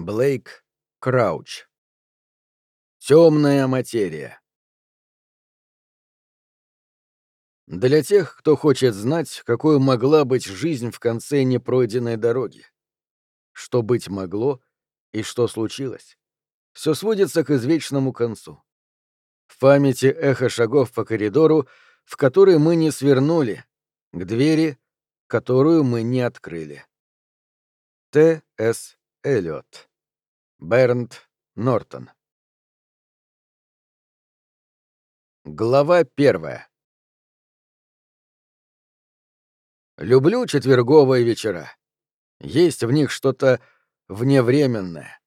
Блейк Крауч. Темная материя. Для тех, кто хочет знать, какой могла быть жизнь в конце непройденной дороги. Что быть могло и что случилось. Все сводится к извечному концу. В памяти эхо шагов по коридору, в который мы не свернули, к двери, которую мы не открыли. Т. С. Эллиот. Бернт Нортон. Глава первая. Люблю четверговые вечера. Есть в них что-то вневременное.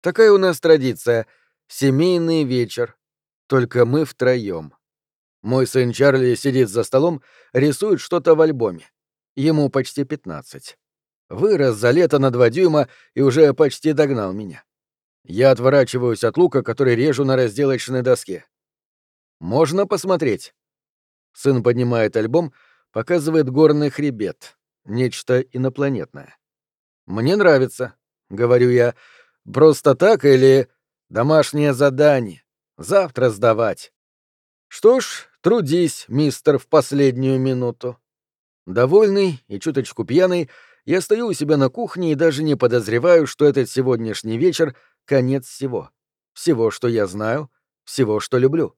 Такая у нас традиция — семейный вечер. Только мы втроем. Мой сын Чарли сидит за столом, рисует что-то в альбоме. Ему почти пятнадцать. Вырос за лето на два дюйма и уже почти догнал меня. Я отворачиваюсь от лука, который режу на разделочной доске. «Можно посмотреть?» Сын поднимает альбом, показывает горный хребет. Нечто инопланетное. «Мне нравится», — говорю я. «Просто так или домашнее задание? Завтра сдавать». «Что ж, трудись, мистер, в последнюю минуту». Довольный и чуточку пьяный, я стою у себя на кухне и даже не подозреваю, что этот сегодняшний вечер — конец всего. Всего, что я знаю, всего, что люблю.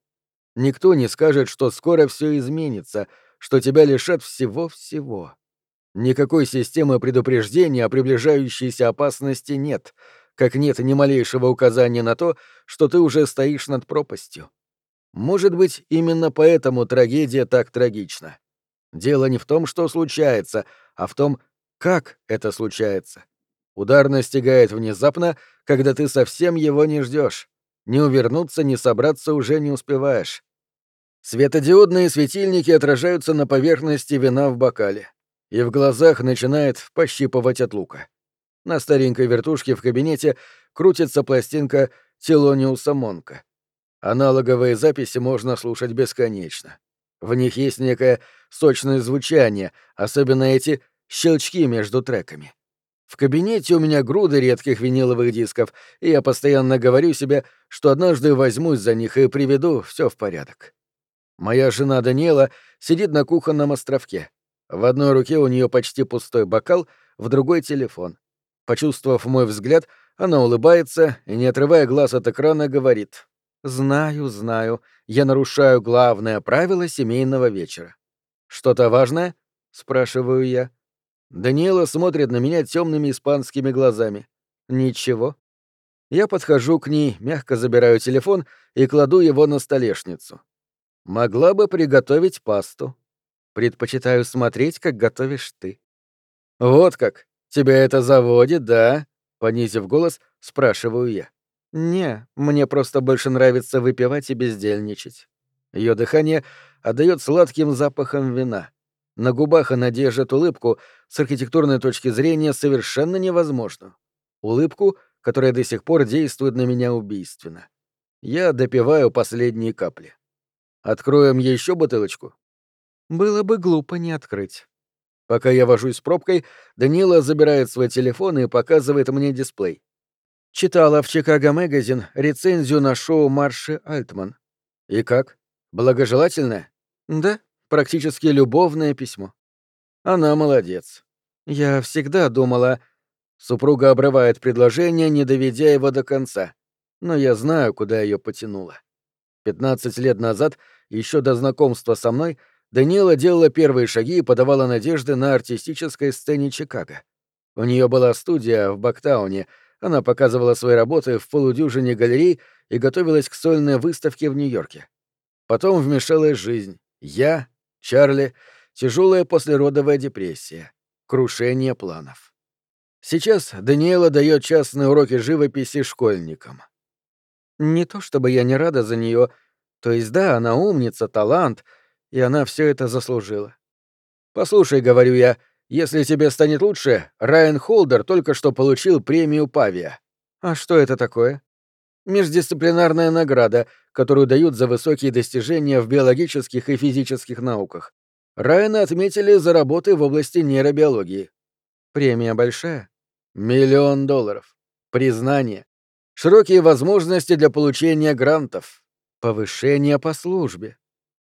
Никто не скажет, что скоро все изменится, что тебя лишат всего-всего. Никакой системы предупреждения о приближающейся опасности нет, как нет ни малейшего указания на то, что ты уже стоишь над пропастью. Может быть, именно поэтому трагедия так трагична. Дело не в том, что случается, а в том, как это случается. Удар настигает внезапно, когда ты совсем его не ждешь. Не увернуться, не собраться уже не успеваешь. Светодиодные светильники отражаются на поверхности вина в бокале, и в глазах начинает пощипывать от лука. На старенькой вертушке в кабинете крутится пластинка Телониуса Монка. Аналоговые записи можно слушать бесконечно. В них есть некое сочное звучание, особенно эти щелчки между треками. В кабинете у меня груды редких виниловых дисков, и я постоянно говорю себе, что однажды возьмусь за них и приведу все в порядок. Моя жена Даниэла сидит на кухонном островке. В одной руке у нее почти пустой бокал, в другой — телефон. Почувствовав мой взгляд, она улыбается и, не отрывая глаз от экрана, говорит. «Знаю, знаю. Я нарушаю главное правило семейного вечера». «Что-то важное?» — спрашиваю я. Даниэла смотрит на меня темными испанскими глазами. «Ничего». Я подхожу к ней, мягко забираю телефон и кладу его на столешницу. Могла бы приготовить пасту. Предпочитаю смотреть, как готовишь ты. Вот как. Тебя это заводит, да? Понизив голос, спрашиваю я. Не, мне просто больше нравится выпивать и бездельничать. Ее дыхание отдает сладким запахом вина. На губах она держит улыбку, с архитектурной точки зрения совершенно невозможно. Улыбку, которая до сих пор действует на меня убийственно. Я допиваю последние капли. Откроем еще бутылочку? Было бы глупо не открыть. Пока я вожусь с пробкой, Данила забирает свой телефон и показывает мне дисплей. Читала в Чикаго Магазин рецензию на шоу Марши Альтман. И как? Благожелательное? Да, практически любовное письмо. Она молодец. Я всегда думала... Супруга обрывает предложение, не доведя его до конца. Но я знаю, куда ее потянуло. Пятнадцать лет назад еще до знакомства со мной Даниэла делала первые шаги и подавала надежды на артистической сцене Чикаго. У нее была студия в Бактауне, она показывала свои работы в полудюжине галерей и готовилась к сольной выставке в Нью-Йорке. Потом вмешалась жизнь. Я, Чарли, тяжелая послеродовая депрессия, крушение планов. Сейчас Даниэла дает частные уроки живописи школьникам. Не то чтобы я не рада за нее, то есть да, она умница, талант, и она все это заслужила. Послушай, говорю я, если тебе станет лучше, Райан Холдер только что получил премию Павия. А что это такое? Междисциплинарная награда, которую дают за высокие достижения в биологических и физических науках. Райана отметили за работы в области нейробиологии. Премия большая? Миллион долларов. признание, широкие возможности для получения грантов, повышение по службе.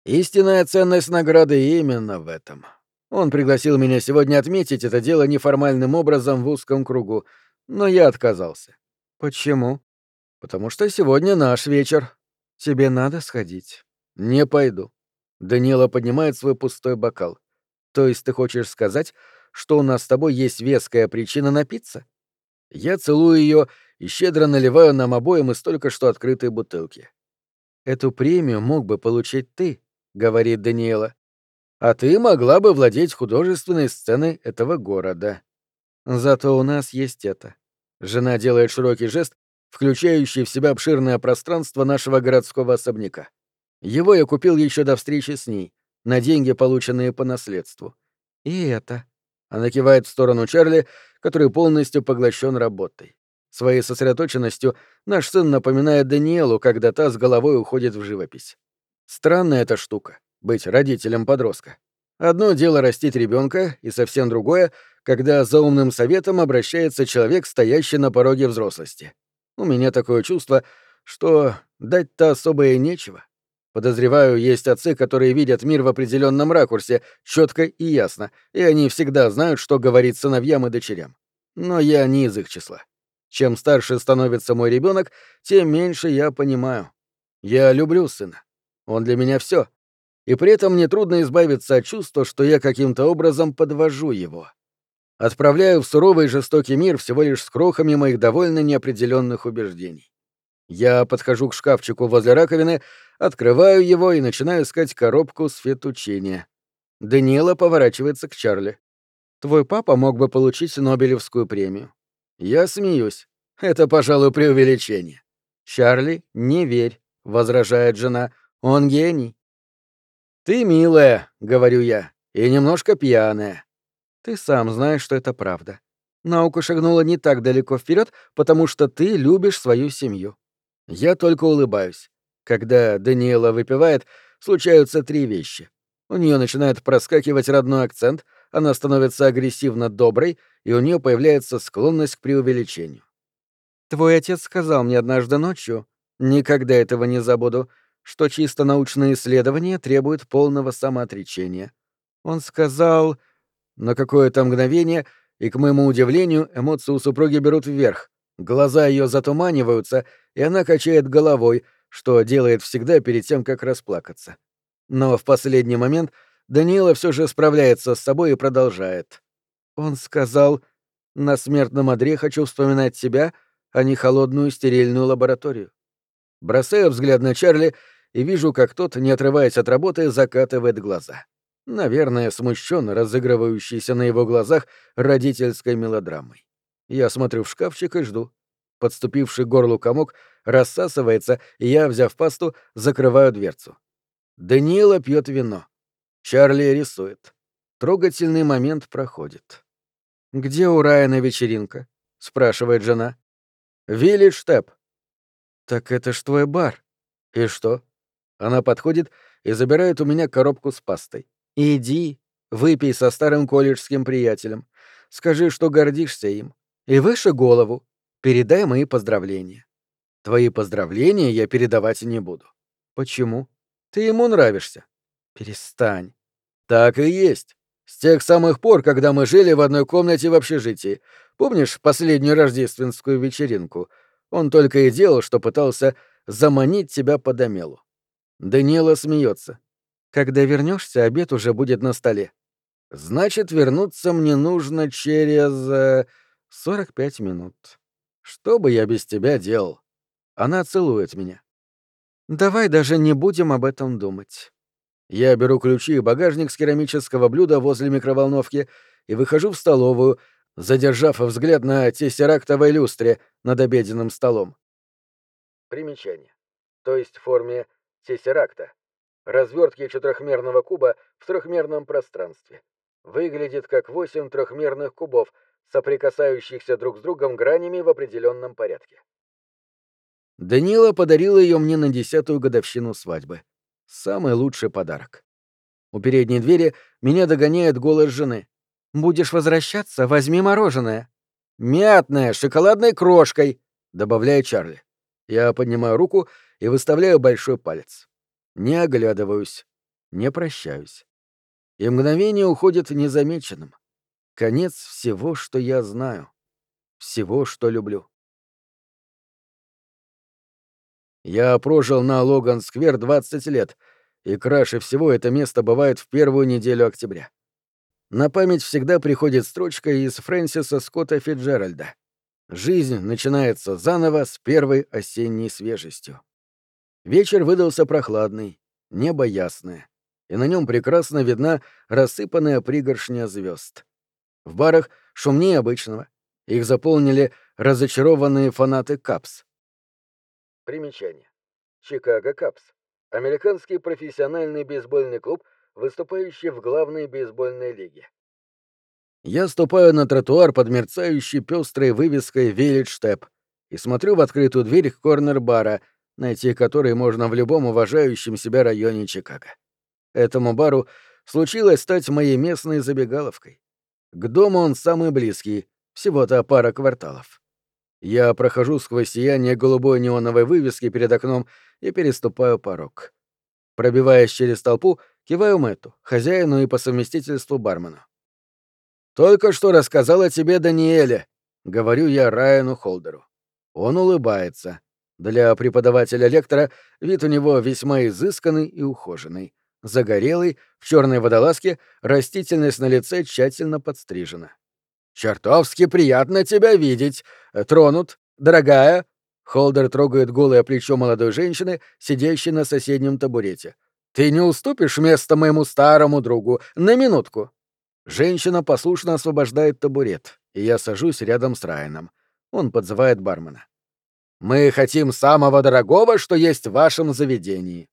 Истинная ценность награды именно в этом. Он пригласил меня сегодня отметить это дело неформальным образом в узком кругу, но я отказался. Почему? Потому что сегодня наш вечер. Тебе надо сходить. Не пойду. Даниэла поднимает свой пустой бокал. То есть ты хочешь сказать, что у нас с тобой есть веская причина напиться? Я целую ее и щедро наливаю нам обоим из только что открытой бутылки. Эту премию мог бы получить ты, говорит Даниэла. А ты могла бы владеть художественной сценой этого города. Зато у нас есть это. Жена делает широкий жест, включающий в себя обширное пространство нашего городского особняка. Его я купил еще до встречи с ней, на деньги, полученные по наследству. И это. Она кивает в сторону Чарли, который полностью поглощен работой. Своей сосредоточенностью наш сын напоминает Даниэлу, когда та с головой уходит в живопись. Странная эта штука — быть родителем подростка. Одно дело растить ребенка, и совсем другое, когда за умным советом обращается человек, стоящий на пороге взрослости. У меня такое чувство, что дать-то особо и нечего. Подозреваю, есть отцы, которые видят мир в определенном ракурсе, четко и ясно, и они всегда знают, что говорить сыновьям и дочерям. Но я не из их числа. Чем старше становится мой ребенок, тем меньше я понимаю. Я люблю сына. Он для меня все. И при этом мне трудно избавиться от чувства, что я каким-то образом подвожу его. Отправляю в суровый и жестокий мир всего лишь с крохами моих довольно неопределенных убеждений. Я подхожу к шкафчику возле раковины, открываю его и начинаю искать коробку с фетучини. Даниэла поворачивается к Чарли. «Твой папа мог бы получить Нобелевскую премию». Я смеюсь. Это, пожалуй, преувеличение. «Чарли, не верь», — возражает жена. «Он гений». «Ты милая», — говорю я, — «и немножко пьяная». Ты сам знаешь, что это правда. Наука шагнула не так далеко вперед, потому что ты любишь свою семью. Я только улыбаюсь. Когда Даниэла выпивает, случаются три вещи. У нее начинает проскакивать родной акцент, она становится агрессивно доброй, и у нее появляется склонность к преувеличению. Твой отец сказал мне однажды ночью, никогда этого не забуду, что чисто научные исследования требуют полного самоотречения. Он сказал на какое-то мгновение, и, к моему удивлению, эмоции у супруги берут вверх. Глаза ее затуманиваются, и она качает головой, что делает всегда перед тем, как расплакаться. Но в последний момент Даниэла все же справляется с собой и продолжает. Он сказал, «На смертном одре хочу вспоминать себя, а не холодную стерильную лабораторию». Бросаю взгляд на Чарли и вижу, как тот, не отрываясь от работы, закатывает глаза. Наверное, смущенно разыгрывающийся на его глазах родительской мелодрамой. Я смотрю в шкафчик и жду. Подступивший к горлу комок рассасывается, и я, взяв пасту, закрываю дверцу. Даниэла пьет вино. Чарли рисует. Трогательный момент проходит. «Где у Райана вечеринка?» — спрашивает жена. «Виллидж Тэп». «Так это ж твой бар». «И что?» Она подходит и забирает у меня коробку с пастой. «Иди, выпей со старым колледжским приятелем. Скажи, что гордишься им. И выше голову. Передай мои поздравления. Твои поздравления я передавать не буду. Почему? Ты ему нравишься. Перестань. Так и есть. С тех самых пор, когда мы жили в одной комнате в общежитии. Помнишь последнюю рождественскую вечеринку? Он только и делал, что пытался заманить тебя по домелу. Даниэла смеется. Когда вернешься, обед уже будет на столе. Значит, вернуться мне нужно через... Э, 45 минут. Что бы я без тебя делал? Она целует меня. Давай даже не будем об этом думать. Я беру ключи и багажник с керамического блюда возле микроволновки и выхожу в столовую, задержав взгляд на тессерактовой люстре над обеденным столом. Примечание. То есть в форме тессеракта. Развертки четырехмерного куба в трехмерном пространстве. Выглядит как восемь трехмерных кубов, соприкасающихся друг с другом гранями в определенном порядке. Данила подарила ее мне на десятую годовщину свадьбы. Самый лучший подарок. У передней двери меня догоняет голос жены. «Будешь возвращаться, возьми мороженое». «Мятное, шоколадной крошкой», добавляет Чарли. Я поднимаю руку и выставляю большой палец. Не оглядываюсь, не прощаюсь. И мгновение уходит незамеченным. Конец всего, что я знаю. Всего, что люблю. Я прожил на Логан-сквер 20 лет, и краше всего это место бывает в первую неделю октября. На память всегда приходит строчка из Фрэнсиса Скотта Фитджеральда. Жизнь начинается заново с первой осенней свежестью. Вечер выдался прохладный, небо ясное, и на нем прекрасно видна рассыпанная пригоршня звезд. В барах шумнее обычного. Их заполнили разочарованные фанаты Капс. Примечание. Чикаго Капс. Американский профессиональный бейсбольный клуб, выступающий в главной бейсбольной лиге. Я ступаю на тротуар под мерцающей пестрой вывеской «Виллидж Степ» и смотрю в открытую дверь корнер-бара, найти который можно в любом уважающем себя районе Чикаго. Этому бару случилось стать моей местной забегаловкой. К дому он самый близкий, всего-то пара кварталов. Я прохожу сквозь сияние голубой неоновой вывески перед окном и переступаю порог. Пробиваясь через толпу, киваю Мэтту, хозяину и по совместительству бармену. «Только что рассказал о тебе Даниэле», — говорю я Райану Холдеру. Он улыбается. Для преподавателя-лектора вид у него весьма изысканный и ухоженный. Загорелый, в черной водолазке, растительность на лице тщательно подстрижена. «Чертовски приятно тебя видеть. Тронут, дорогая». Холдер трогает голое плечо молодой женщины, сидящей на соседнем табурете. «Ты не уступишь место моему старому другу? На минутку». Женщина послушно освобождает табурет, и я сажусь рядом с Райаном. Он подзывает бармена. «Мы хотим самого дорогого, что есть в вашем заведении».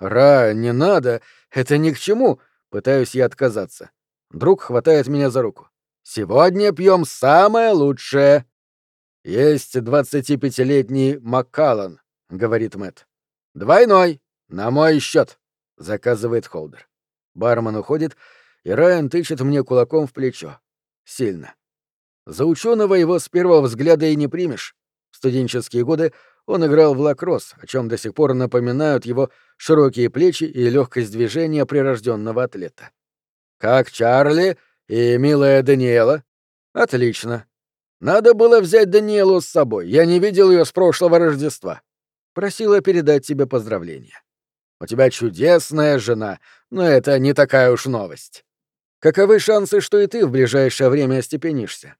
«Ра, не надо, это ни к чему», — пытаюсь я отказаться. Друг хватает меня за руку. «Сегодня пьем самое лучшее». «Есть двадцатипятилетний Маккаллан», — говорит Мэт. «Двойной, на мой счет», — заказывает Холдер. Бармен уходит, и Райан тычет мне кулаком в плечо. Сильно. За ученого его с первого взгляда и не примешь. В студенческие годы он играл в лакросс, о чем до сих пор напоминают его широкие плечи и легкость движения прирожденного атлета. «Как Чарли и милая Даниэла?» «Отлично. Надо было взять Даниэлу с собой. Я не видел ее с прошлого Рождества. Просила передать тебе поздравления. У тебя чудесная жена, но это не такая уж новость. Каковы шансы, что и ты в ближайшее время остепенишься?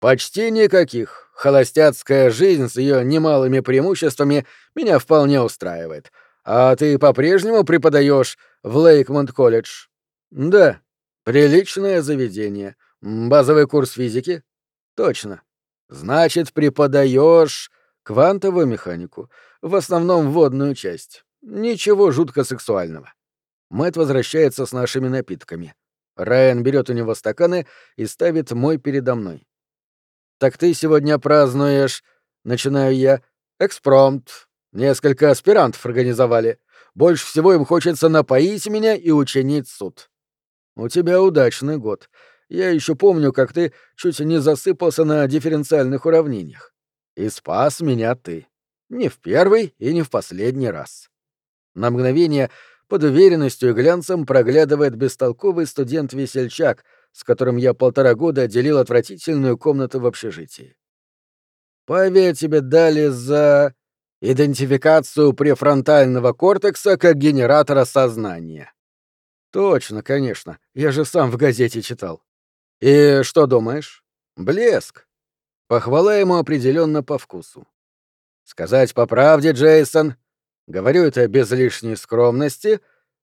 Почти никаких. Холостяцкая жизнь с ее немалыми преимуществами меня вполне устраивает. А ты по-прежнему преподаешь в Лейкмонт-колледж? Да. Приличное заведение. Базовый курс физики? Точно. Значит, преподаешь квантовую механику, в основном вводную часть. Ничего жутко сексуального. Мэт возвращается с нашими напитками. Райан берет у него стаканы и ставит мой передо мной. «Так ты сегодня празднуешь...» — начинаю я. «Экспромт. Несколько аспирантов организовали. Больше всего им хочется напоить меня и учинить суд». «У тебя удачный год. Я еще помню, как ты чуть не засыпался на дифференциальных уравнениях. И спас меня ты. Не в первый и не в последний раз». На мгновение под уверенностью и глянцем проглядывает бестолковый студент-весельчак, с которым я полтора года делил отвратительную комнату в общежитии. Павия тебе дали за идентификацию префронтального кортекса как генератора сознания. Точно, конечно. Я же сам в газете читал. И что думаешь? Блеск. Похвала ему определенно по вкусу. Сказать по правде, Джейсон, Говорю это без лишней скромности.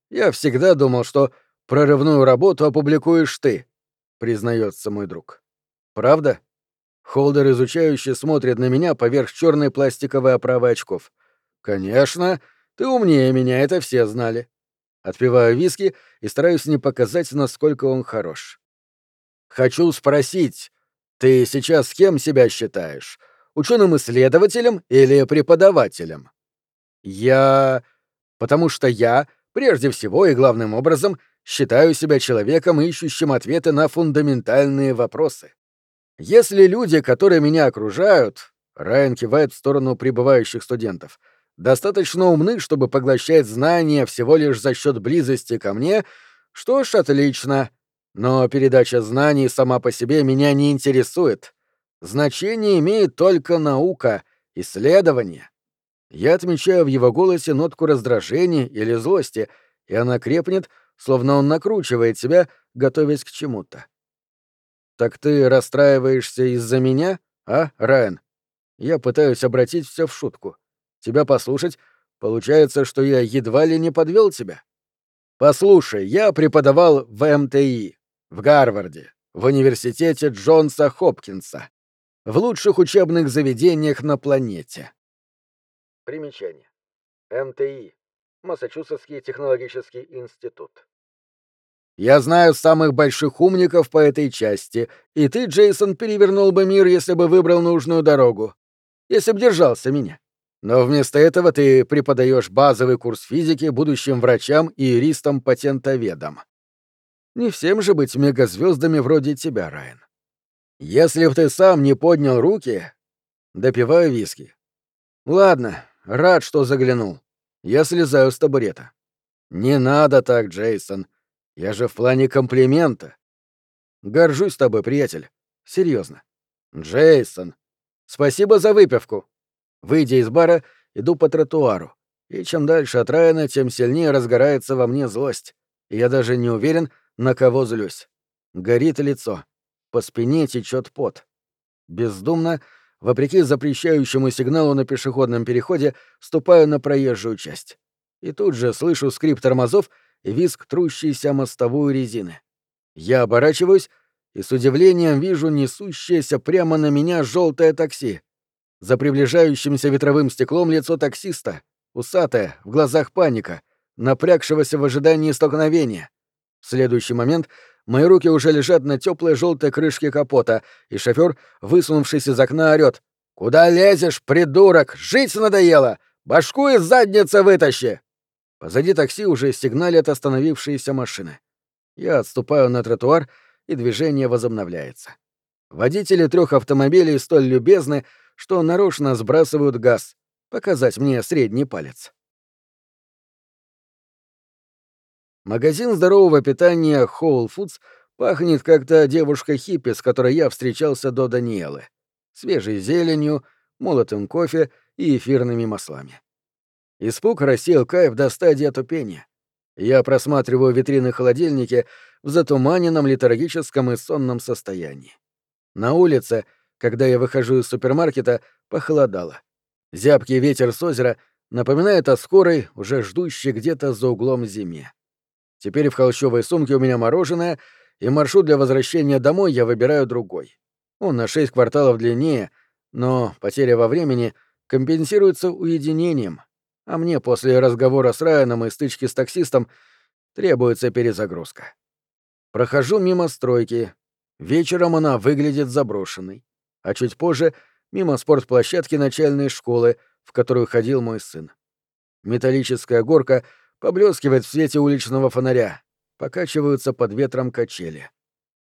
Я всегда думал, что прорывную работу опубликуешь ты, признается мой друг. Правда? Холдер изучающе смотрит на меня поверх черной пластиковой оправы очков. Конечно, ты умнее меня, это все знали. Отпиваю виски и стараюсь не показать, насколько он хорош. Хочу спросить, ты сейчас с кем себя считаешь? Ученым-исследователем или преподавателем? Я... Потому что я, прежде всего и главным образом, считаю себя человеком, ищущим ответы на фундаментальные вопросы. Если люди, которые меня окружают, Райан кивает в сторону прибывающих студентов. Достаточно умны, чтобы поглощать знания всего лишь за счет близости ко мне. Что ж, отлично. Но передача знаний сама по себе меня не интересует. Значение имеет только наука, исследование. Я отмечаю в его голосе нотку раздражения или злости, и она крепнет, словно он накручивает себя, готовясь к чему-то. «Так ты расстраиваешься из-за меня, а, Райан?» Я пытаюсь обратить все в шутку. Тебя послушать, получается, что я едва ли не подвел тебя. Послушай, я преподавал в МТИ, в Гарварде, в университете Джонса Хопкинса, в лучших учебных заведениях на планете. Примечание. МТИ. Массачусетский технологический институт. Я знаю самых больших умников по этой части, и ты, Джейсон, перевернул бы мир, если бы выбрал нужную дорогу. Если б держался меня. Но вместо этого ты преподаешь базовый курс физики будущим врачам и юристам-патентоведам. Не всем же быть мегазвездами вроде тебя, Райан. Если б ты сам не поднял руки... Допиваю виски. Ладно, рад, что заглянул. Я слезаю с табурета. Не надо так, Джейсон. Я же в плане комплимента. Горжусь тобой, приятель. Серьезно. Джейсон. Спасибо за выпивку. Выйдя из бара, иду по тротуару. И чем дальше от Райана, тем сильнее разгорается во мне злость. Я даже не уверен, на кого злюсь. Горит лицо. По спине течет пот. Бездумно, вопреки запрещающему сигналу на пешеходном переходе, ступаю на проезжую часть. И тут же слышу скрип тормозов и визг трущейся мостовую резины. Я оборачиваюсь и с удивлением вижу несущееся прямо на меня желтое такси. За приближающимся ветровым стеклом лицо таксиста, усатое, в глазах паника, напрягшегося в ожидании столкновения. В следующий момент мои руки уже лежат на теплой желтой крышке капота, и шофер, высунувшись из окна, орёт. «Куда лезешь, придурок? Жить надоело! Башку из задницы вытащи!» Позади такси уже сигналят остановившиеся машины. Я отступаю на тротуар, и движение возобновляется. Водители трех автомобилей столь любезны, что нарочно сбрасывают газ, показать мне средний палец. Магазин здорового питания Whole Foods пахнет как-то девушка-хиппи, с которой я встречался до Даниэлы. Свежей зеленью, молотым кофе и эфирными маслами. Испуг рассеял кайф до стадии отупения. Я просматриваю витрины холодильники в затуманенном литургическом и сонном состоянии. На улице, когда я выхожу из супермаркета, похолодало. Зябкий ветер с озера напоминает о скорой, уже ждущей где-то за углом зиме. Теперь в холщовой сумке у меня мороженое, и маршрут для возвращения домой я выбираю другой. Он на шесть кварталов длиннее, но потеря во времени компенсируется уединением, а мне после разговора с Райаном и стычки с таксистом требуется перезагрузка. Прохожу мимо стройки. Вечером она выглядит заброшенной. А чуть позже — мимо спортплощадки начальной школы, в которую ходил мой сын. Металлическая горка поблескивает в свете уличного фонаря. Покачиваются под ветром качели.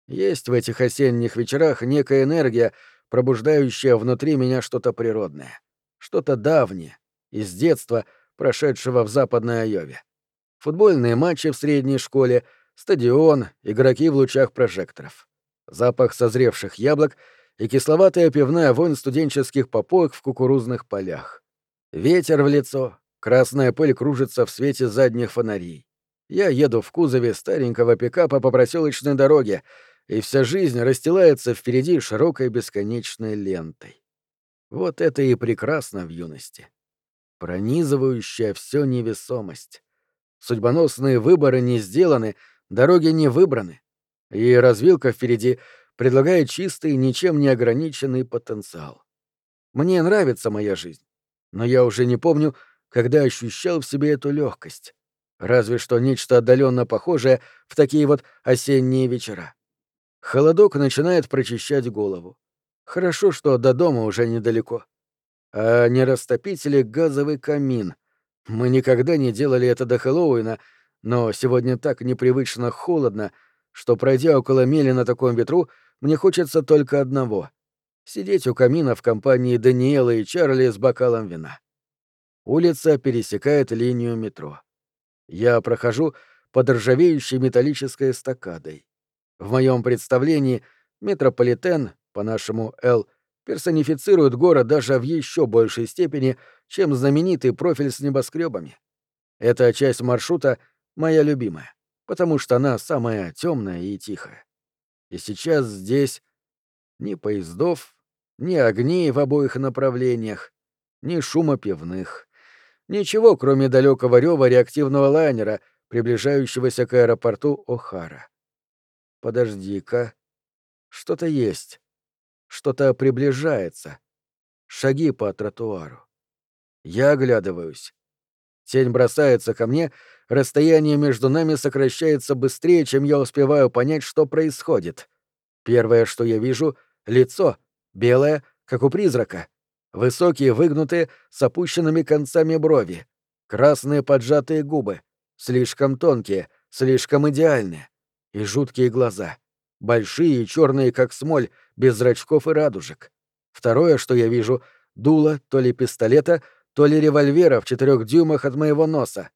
Есть в этих осенних вечерах некая энергия, пробуждающая внутри меня что-то природное, что-то давнее, из детства, прошедшего в Западной Айове. Футбольные матчи в средней школе, стадион, игроки в лучах прожекторов. Запах созревших яблок и кисловатая пивная вонь студенческих попоек в кукурузных полях. Ветер в лицо, красная пыль кружится в свете задних фонарей. Я еду в кузове старенького пикапа по проселочной дороге, и вся жизнь расстилается впереди широкой бесконечной лентой. Вот это и прекрасно в юности пронизывающая все невесомость. Судьбоносные выборы не сделаны, дороги не выбраны, и развилка впереди предлагает чистый, ничем не ограниченный потенциал. Мне нравится моя жизнь, но я уже не помню, когда ощущал в себе эту легкость. Разве что нечто отдаленно похожее в такие вот осенние вечера. Холодок начинает прочищать голову. Хорошо, что до дома уже недалеко а не растопить ли газовый камин. Мы никогда не делали это до Хэллоуина, но сегодня так непривычно холодно, что, пройдя около мили на таком ветру, мне хочется только одного Сидеть у камина в компании Даниэла и Чарли с бокалом вина. Улица пересекает линию метро. Я прохожу под ржавеющей металлической эстакадой. В моем представлении метрополитен, по-нашему Л, персонифицирует город даже в еще большей степени, чем знаменитый профиль с небоскребами. Эта часть маршрута моя любимая, потому что она самая темная и тихая. И сейчас здесь ни поездов, ни огней в обоих направлениях, ни шума пивных. Ничего, кроме далекого рева реактивного лайнера, приближающегося к аэропорту О'Хара. Подожди-ка. Что-то есть. Что-то приближается. Шаги по тротуару. Я оглядываюсь. Тень бросается ко мне, расстояние между нами сокращается быстрее, чем я успеваю понять, что происходит. Первое, что я вижу — лицо, белое, как у призрака. Высокие, выгнутые, с опущенными концами брови. Красные поджатые губы. Слишком тонкие, слишком идеальные. И жуткие глаза. Большие и черные, как смоль, без зрачков и радужек. Второе, что я вижу — дуло то ли пистолета, то ли револьвера в четырех дюймах от моего носа.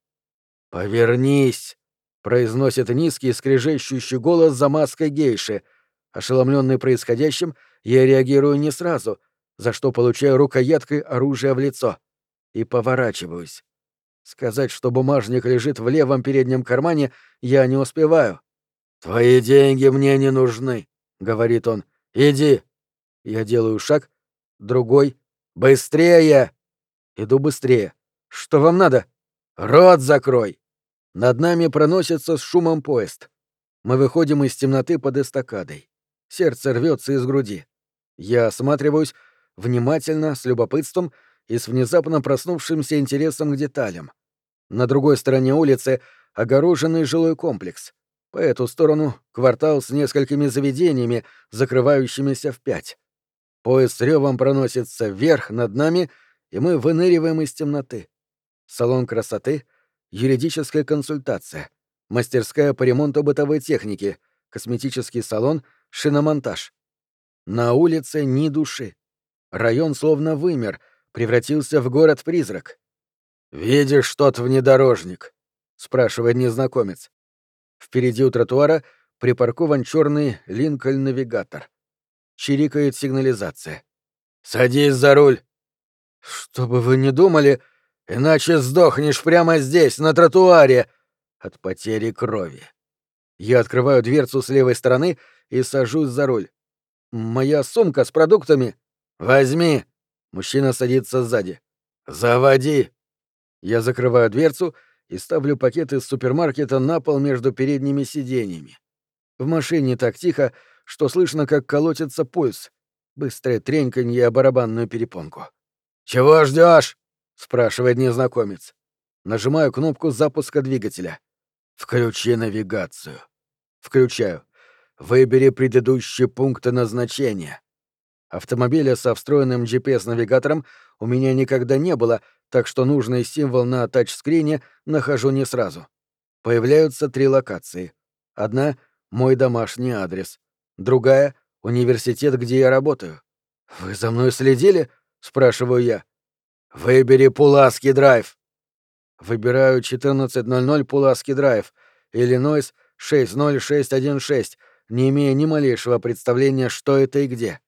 «Повернись!» — произносит низкий, скрежещущий голос за маской гейши. Ошеломленный происходящим, я реагирую не сразу, за что получаю рукояткой оружие в лицо. И поворачиваюсь. Сказать, что бумажник лежит в левом переднем кармане, я не успеваю. «Твои деньги мне не нужны», — говорит он. «Иди». Я делаю шаг, другой. «Быстрее!» Иду быстрее. Что вам надо? Рот закрой! Над нами проносится с шумом поезд. Мы выходим из темноты под эстакадой. Сердце рвется из груди. Я осматриваюсь внимательно, с любопытством и с внезапно проснувшимся интересом к деталям. На другой стороне улицы огороженный жилой комплекс. По эту сторону квартал с несколькими заведениями, закрывающимися в пять. Поезд с ревом проносится вверх над нами — и мы выныриваем из темноты. Салон красоты, юридическая консультация, мастерская по ремонту бытовой техники, косметический салон, шиномонтаж. На улице ни души. Район словно вымер, превратился в город-призрак. «Видишь тот внедорожник?» — спрашивает незнакомец. Впереди у тротуара припаркован черный Линкольн-навигатор. Чирикает сигнализация. «Садись за руль!» «Что бы вы ни думали, иначе сдохнешь прямо здесь, на тротуаре, от потери крови». Я открываю дверцу с левой стороны и сажусь за руль. «Моя сумка с продуктами...» «Возьми!» Мужчина садится сзади. «Заводи!» Я закрываю дверцу и ставлю пакет из супермаркета на пол между передними сиденьями. В машине так тихо, что слышно, как колотится пульс. Быстрое треньканье о барабанную перепонку. «Чего ждешь? спрашивает незнакомец. Нажимаю кнопку запуска двигателя. «Включи навигацию». Включаю. «Выбери предыдущие пункты назначения». Автомобиля со встроенным GPS-навигатором у меня никогда не было, так что нужный символ на тачскрине нахожу не сразу. Появляются три локации. Одна — мой домашний адрес. Другая — университет, где я работаю. «Вы за мной следили?» — спрашиваю я. «Выбери Пуласки драйв». Выбираю 14.00 Пуласки драйв, Иллинойс 60616, не имея ни малейшего представления, что это и где.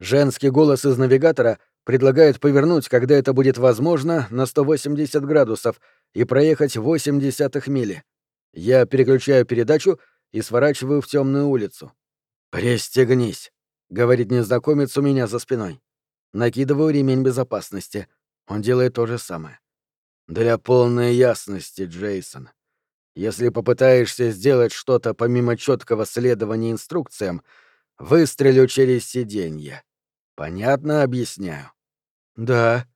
Женский голос из навигатора предлагает повернуть, когда это будет возможно, на 180 градусов и проехать 0,8 мили. Я переключаю передачу и сворачиваю в темную улицу. «Пристегнись», — говорит незнакомец у меня за спиной. Накидываю ремень безопасности. Он делает то же самое. Для полной ясности, Джейсон. Если попытаешься сделать что-то помимо четкого следования инструкциям, выстрелю через сиденье. Понятно объясняю? Да.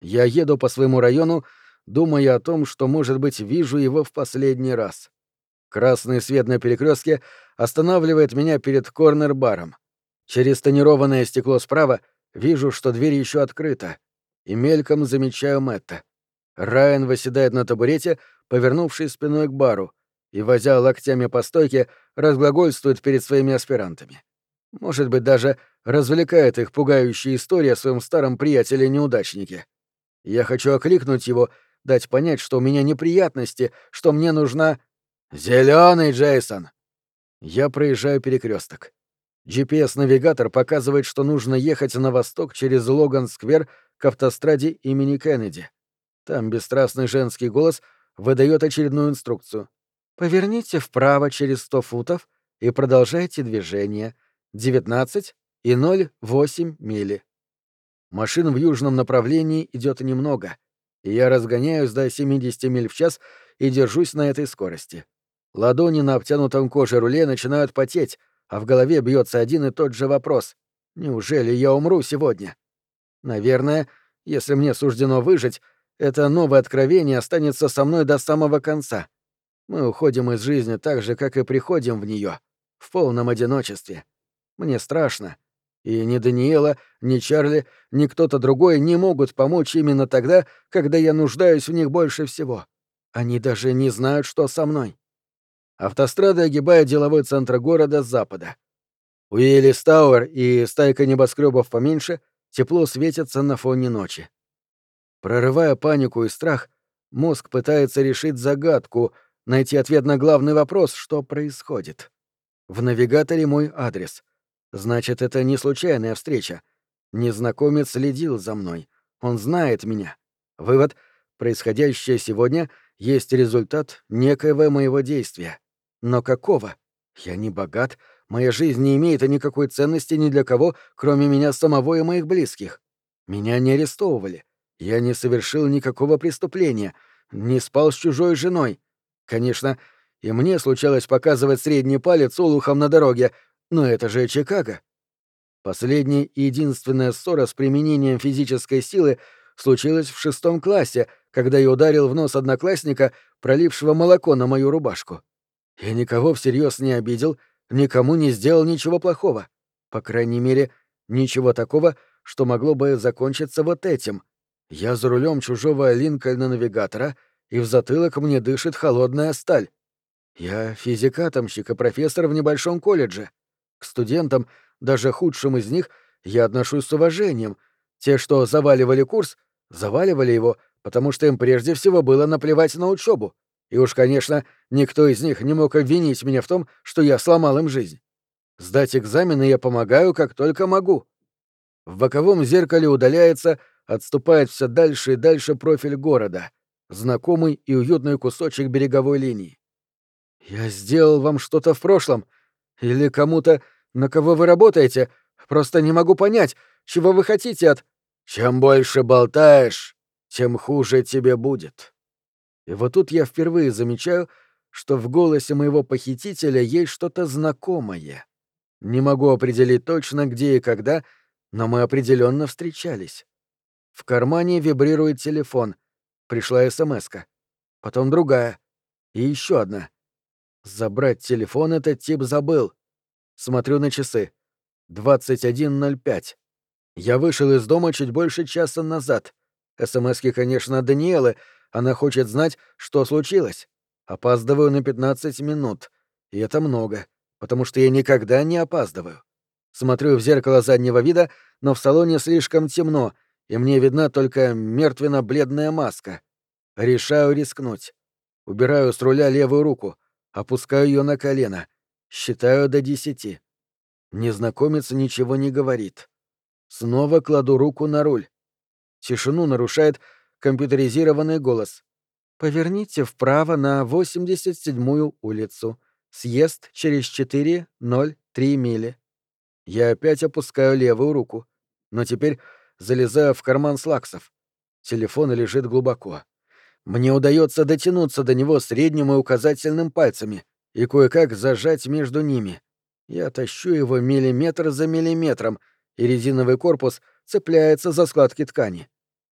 Я еду по своему району, думая о том, что, может быть, вижу его в последний раз. Красный свет на перекрестке останавливает меня перед корнер-баром. Через тонированное стекло справа — Вижу, что дверь еще открыта, и мельком замечаю Мэтта. Райан восседает на табурете, повернувшись спиной к бару, и, возя локтями по стойке, разглагольствует перед своими аспирантами. Может быть, даже развлекает их пугающая история о своем старом приятеле-неудачнике. Я хочу окликнуть его, дать понять, что у меня неприятности, что мне нужна... Зеленый Джейсон! Я проезжаю перекресток. GPS-навигатор показывает, что нужно ехать на восток через Логан-сквер к автостраде имени Кеннеди. Там бесстрастный женский голос выдает очередную инструкцию. «Поверните вправо через сто футов и продолжайте движение. 19 и 0,8 мили». Машин в южном направлении идет немного, и я разгоняюсь до 70 миль в час и держусь на этой скорости. Ладони на обтянутом коже руле начинают потеть, а в голове бьется один и тот же вопрос. Неужели я умру сегодня? Наверное, если мне суждено выжить, это новое откровение останется со мной до самого конца. Мы уходим из жизни так же, как и приходим в нее, в полном одиночестве. Мне страшно. И ни Даниэла, ни Чарли, ни кто-то другой не могут помочь именно тогда, когда я нуждаюсь в них больше всего. Они даже не знают, что со мной. Автострада огибает деловой центр города с запада. Уиллис Тауэр и стайка небоскребов поменьше тепло светятся на фоне ночи. Прорывая панику и страх, мозг пытается решить загадку, найти ответ на главный вопрос, что происходит. В навигаторе мой адрес. Значит, это не случайная встреча. Незнакомец следил за мной. Он знает меня. Вывод — происходящее сегодня есть результат некоего моего действия. Но какого? Я не богат, моя жизнь не имеет никакой ценности ни для кого, кроме меня самого и моих близких. Меня не арестовывали. Я не совершил никакого преступления, не спал с чужой женой. Конечно, и мне случалось показывать средний палец олухом на дороге, но это же Чикаго. Последняя и единственная ссора с применением физической силы случилась в шестом классе, когда я ударил в нос одноклассника, пролившего молоко на мою рубашку. Я никого всерьез не обидел, никому не сделал ничего плохого. По крайней мере, ничего такого, что могло бы закончиться вот этим. Я за рулем чужого Линкольна-навигатора, и в затылок мне дышит холодная сталь. Я физик-атомщик и профессор в небольшом колледже. Студентам, даже худшим из них, я отношусь с уважением. Те, что заваливали курс, заваливали его, потому что им прежде всего было наплевать на учебу. И уж, конечно, никто из них не мог обвинить меня в том, что я сломал им жизнь. Сдать экзамены я помогаю, как только могу. В боковом зеркале удаляется, отступает все дальше и дальше профиль города, знакомый и уютный кусочек береговой линии. «Я сделал вам что-то в прошлом? Или кому-то, на кого вы работаете? Просто не могу понять, чего вы хотите от...» «Чем больше болтаешь, тем хуже тебе будет», и вот тут я впервые замечаю, что в голосе моего похитителя есть что-то знакомое. Не могу определить точно, где и когда, но мы определенно встречались. В кармане вибрирует телефон. Пришла смс -ка. Потом другая. И еще одна. Забрать телефон этот тип забыл. Смотрю на часы. 21.05. Я вышел из дома чуть больше часа назад. СМСки, конечно, Даниэлы, она хочет знать, что случилось. Опаздываю на 15 минут. И это много, потому что я никогда не опаздываю. Смотрю в зеркало заднего вида, но в салоне слишком темно, и мне видна только мертвенно-бледная маска. Решаю рискнуть. Убираю с руля левую руку, опускаю ее на колено. Считаю до десяти. Незнакомец ничего не говорит. Снова кладу руку на руль. Тишину нарушает компьютеризированный голос. «Поверните вправо на 87-ю улицу. Съезд через 4.03 мили». Я опять опускаю левую руку, но теперь залезаю в карман слаксов. Телефон лежит глубоко. Мне удается дотянуться до него средним и указательным пальцами и кое-как зажать между ними. Я тащу его миллиметр за миллиметром, и резиновый корпус цепляется за складки ткани.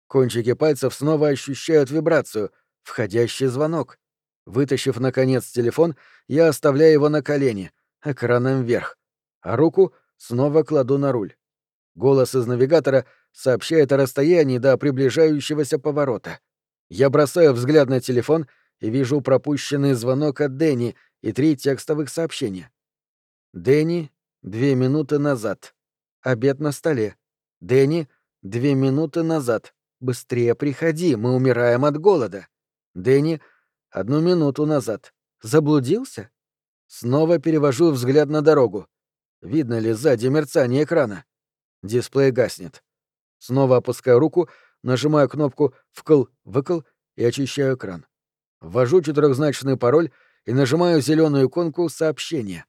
Кончики пальцев снова ощущают вибрацию, входящий звонок. Вытащив, наконец, телефон, я оставляю его на колени, экраном вверх, а руку снова кладу на руль. Голос из навигатора сообщает о расстоянии до приближающегося поворота. Я бросаю взгляд на телефон и вижу пропущенный звонок от Дэнни и три текстовых сообщения. Дэнни Две минуты назад. Обед на столе. Дэнни, две минуты назад. Быстрее приходи, мы умираем от голода. Дэнни, одну минуту назад. Заблудился? Снова перевожу взгляд на дорогу. Видно ли сзади мерцание экрана? Дисплей гаснет. Снова опускаю руку, нажимаю кнопку «вкл-выкл» и очищаю экран. Ввожу четырехзначный пароль и нажимаю зеленую иконку «Сообщение».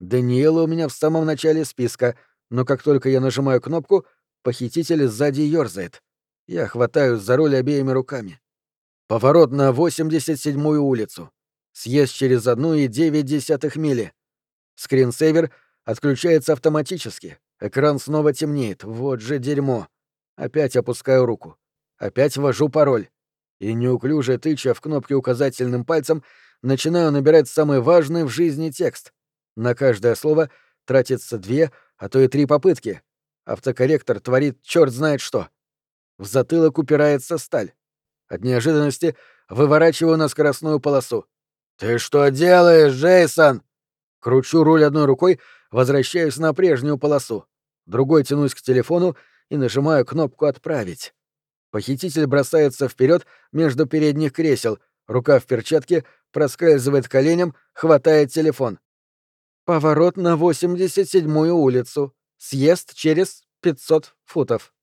Даниэла у меня в самом начале списка, но как только я нажимаю кнопку, похититель сзади ёрзает. Я хватаюсь за руль обеими руками. Поворот на 87-ю улицу. Съезд через одну и девять десятых мили. Скринсейвер отключается автоматически. Экран снова темнеет. Вот же дерьмо. Опять опускаю руку. Опять ввожу пароль. И неуклюже тыча в кнопки указательным пальцем, начинаю набирать самый важный в жизни текст. На каждое слово тратится две, а то и три попытки. Автокорректор творит черт знает что. В затылок упирается сталь. От неожиданности выворачиваю на скоростную полосу. «Ты что делаешь, Джейсон?» Кручу руль одной рукой, возвращаюсь на прежнюю полосу. Другой тянусь к телефону и нажимаю кнопку «Отправить». Похититель бросается вперед между передних кресел, рука в перчатке проскальзывает коленем, хватает телефон. Поворот на 87-ю улицу. Съезд через 500 футов.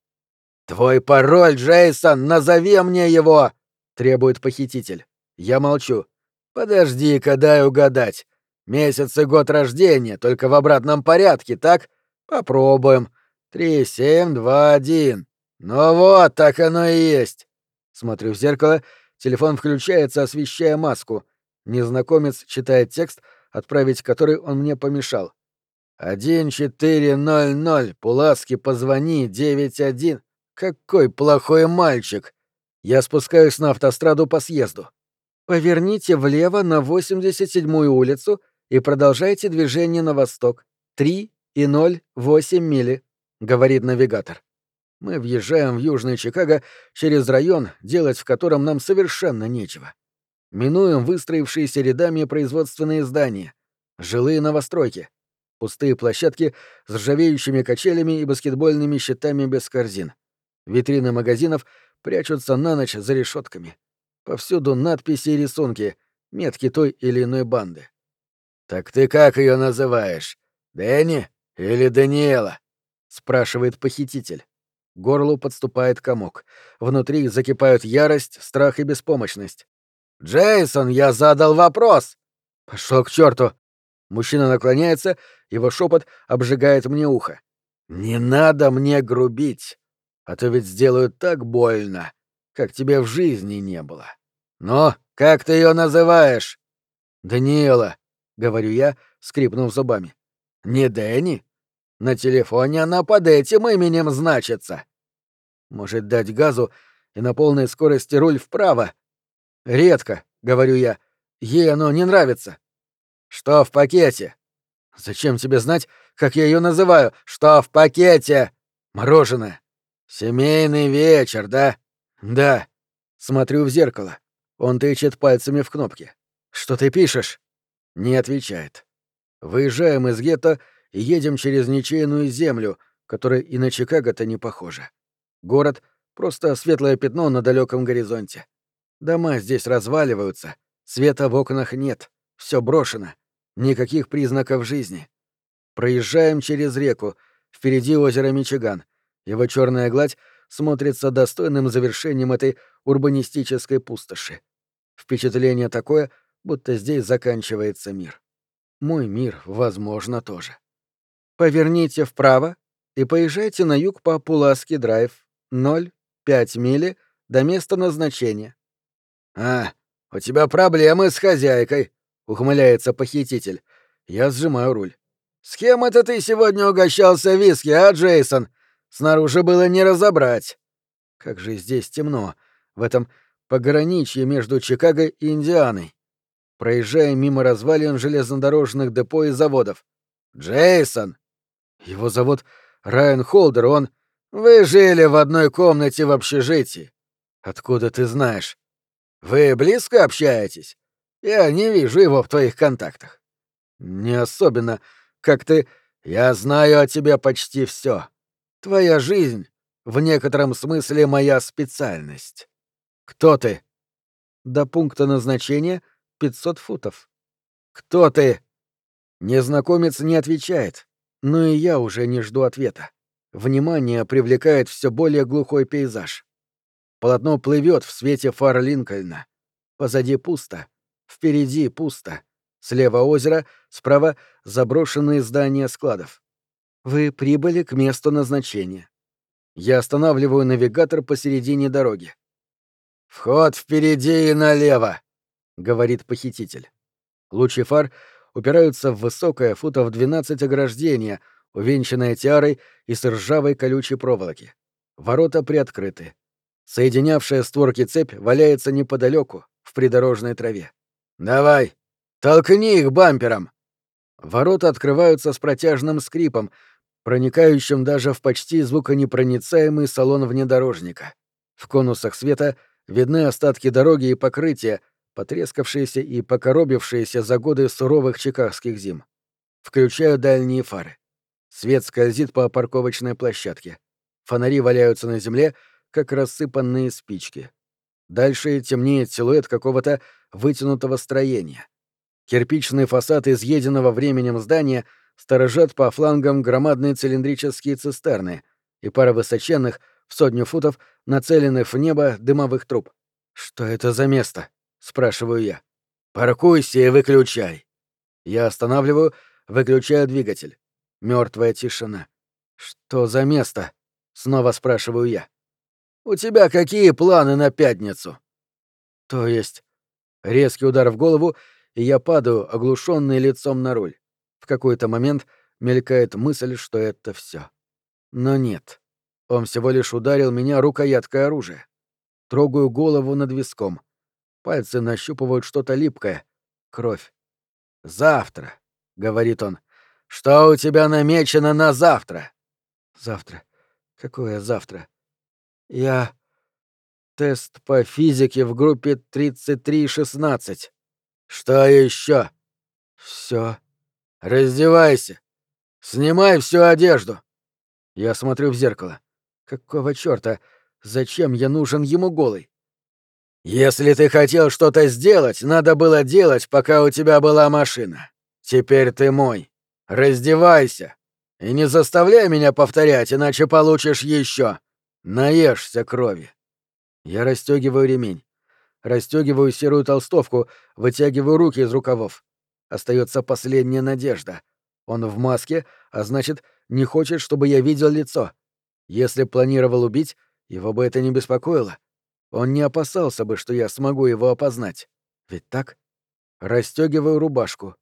«Твой пароль, Джейсон, назови мне его!» — требует похититель. Я молчу. «Подожди-ка, дай угадать. Месяц и год рождения, только в обратном порядке, так? Попробуем. Три, семь, два, один. Ну вот, так оно и есть». Смотрю в зеркало, телефон включается, освещая маску. Незнакомец читает текст, отправить который он мне помешал. «Один четыре ноль ноль, Пуласки, позвони, девять один. Какой плохой мальчик!» Я спускаюсь на автостраду по съезду. Поверните влево на 87-ю улицу и продолжайте движение на восток. Три и ноль восемь мили, говорит навигатор. Мы въезжаем в Южный Чикаго через район, делать в котором нам совершенно нечего. Минуем выстроившиеся рядами производственные здания, жилые новостройки, пустые площадки с ржавеющими качелями и баскетбольными щитами без корзин. Витрины магазинов прячутся на ночь за решетками. Повсюду надписи и рисунки, метки той или иной банды. «Так ты как ее называешь? Дэнни или Даниэла?» — спрашивает похититель. Горлу подступает комок. Внутри закипают ярость, страх и беспомощность. «Джейсон, я задал вопрос!» «Пошел к черту!» Мужчина наклоняется, его шепот обжигает мне ухо. «Не надо мне грубить, а то ведь сделают так больно, как тебе в жизни не было. Но как ты ее называешь?» «Даниэла», — говорю я, скрипнув зубами. «Не Дэнни? На телефоне она под этим именем значится». «Может, дать газу и на полной скорости руль вправо?» «Редко», — говорю я. «Ей оно не нравится». «Что в пакете?» «Зачем тебе знать, как я ее называю? Что в пакете?» «Мороженое». «Семейный вечер, да?» «Да». Смотрю в зеркало. Он тычет пальцами в кнопки. «Что ты пишешь?» Не отвечает. Выезжаем из гетто и едем через ничейную землю, которая и на Чикаго-то не похожа. Город — просто светлое пятно на далеком горизонте. Дома здесь разваливаются, света в окнах нет, все брошено, никаких признаков жизни. Проезжаем через реку, впереди озеро Мичиган. Его черная гладь смотрится достойным завершением этой урбанистической пустоши. Впечатление такое, будто здесь заканчивается мир. Мой мир, возможно, тоже. Поверните вправо и поезжайте на юг по Пуласки-драйв. 0,5 мили до места назначения. «А, у тебя проблемы с хозяйкой», — ухмыляется похититель. Я сжимаю руль. «С кем это ты сегодня угощался виски, а, Джейсон? Снаружи было не разобрать». Как же здесь темно, в этом пограничье между Чикаго и Индианой. Проезжая мимо развалин железнодорожных депо и заводов. «Джейсон!» Его зовут Райан Холдер, он... Вы жили в одной комнате в общежитии. Откуда ты знаешь? Вы близко общаетесь? Я не вижу его в твоих контактах. Не особенно. Как ты... Я знаю о тебе почти все. Твоя жизнь в некотором смысле моя специальность. Кто ты? До пункта назначения 500 футов. Кто ты? Незнакомец не отвечает, но и я уже не жду ответа. Внимание привлекает все более глухой пейзаж. Полотно плывет в свете фар Линкольна. Позади пусто, впереди пусто. Слева озеро, справа заброшенные здания складов. Вы прибыли к месту назначения. Я останавливаю навигатор посередине дороги. «Вход впереди и налево», — говорит похититель. Лучи фар упираются в высокое футов 12 ограждение, увенчанное тиарой из ржавой колючей проволоки. Ворота приоткрыты. Соединявшая створки цепь валяется неподалеку, в придорожной траве. «Давай, толкни их бампером!» Ворота открываются с протяжным скрипом, проникающим даже в почти звуконепроницаемый салон внедорожника. В конусах света видны остатки дороги и покрытия, потрескавшиеся и покоробившиеся за годы суровых чикагских зим. Включаю дальние фары. Свет скользит по парковочной площадке. Фонари валяются на земле, как рассыпанные спички. Дальше темнеет силуэт какого-то вытянутого строения. Кирпичный фасад изъеденного временем здания сторожат по флангам громадные цилиндрические цистерны и пара высоченных, в сотню футов, нацеленных в небо дымовых труб. «Что это за место?» — спрашиваю я. «Паркуйся и выключай». Я останавливаю, выключаю двигатель. Мертвая тишина. «Что за место?» — снова спрашиваю я. «У тебя какие планы на пятницу?» «То есть...» Резкий удар в голову, и я падаю, оглушенный лицом на руль. В какой-то момент мелькает мысль, что это все. Но нет. Он всего лишь ударил меня рукояткой оружия. Трогаю голову над виском. Пальцы нащупывают что-то липкое. Кровь. «Завтра», — говорит он. «Что у тебя намечено на завтра?» «Завтра. Какое завтра?» «Я...» «Тест по физике в группе 3316». «Что еще?» «Все». «Раздевайся. Снимай всю одежду». Я смотрю в зеркало. Какого чёрта? Зачем я нужен ему голый? Если ты хотел что-то сделать, надо было делать, пока у тебя была машина. Теперь ты мой. Раздевайся. И не заставляй меня повторять, иначе получишь еще. Наешься крови. Я расстегиваю ремень. Расстегиваю серую толстовку, вытягиваю руки из рукавов. Остается последняя надежда. Он в маске, а значит, не хочет, чтобы я видел лицо. Если планировал убить, его бы это не беспокоило. Он не опасался бы, что я смогу его опознать. Ведь так? Расстегиваю рубашку.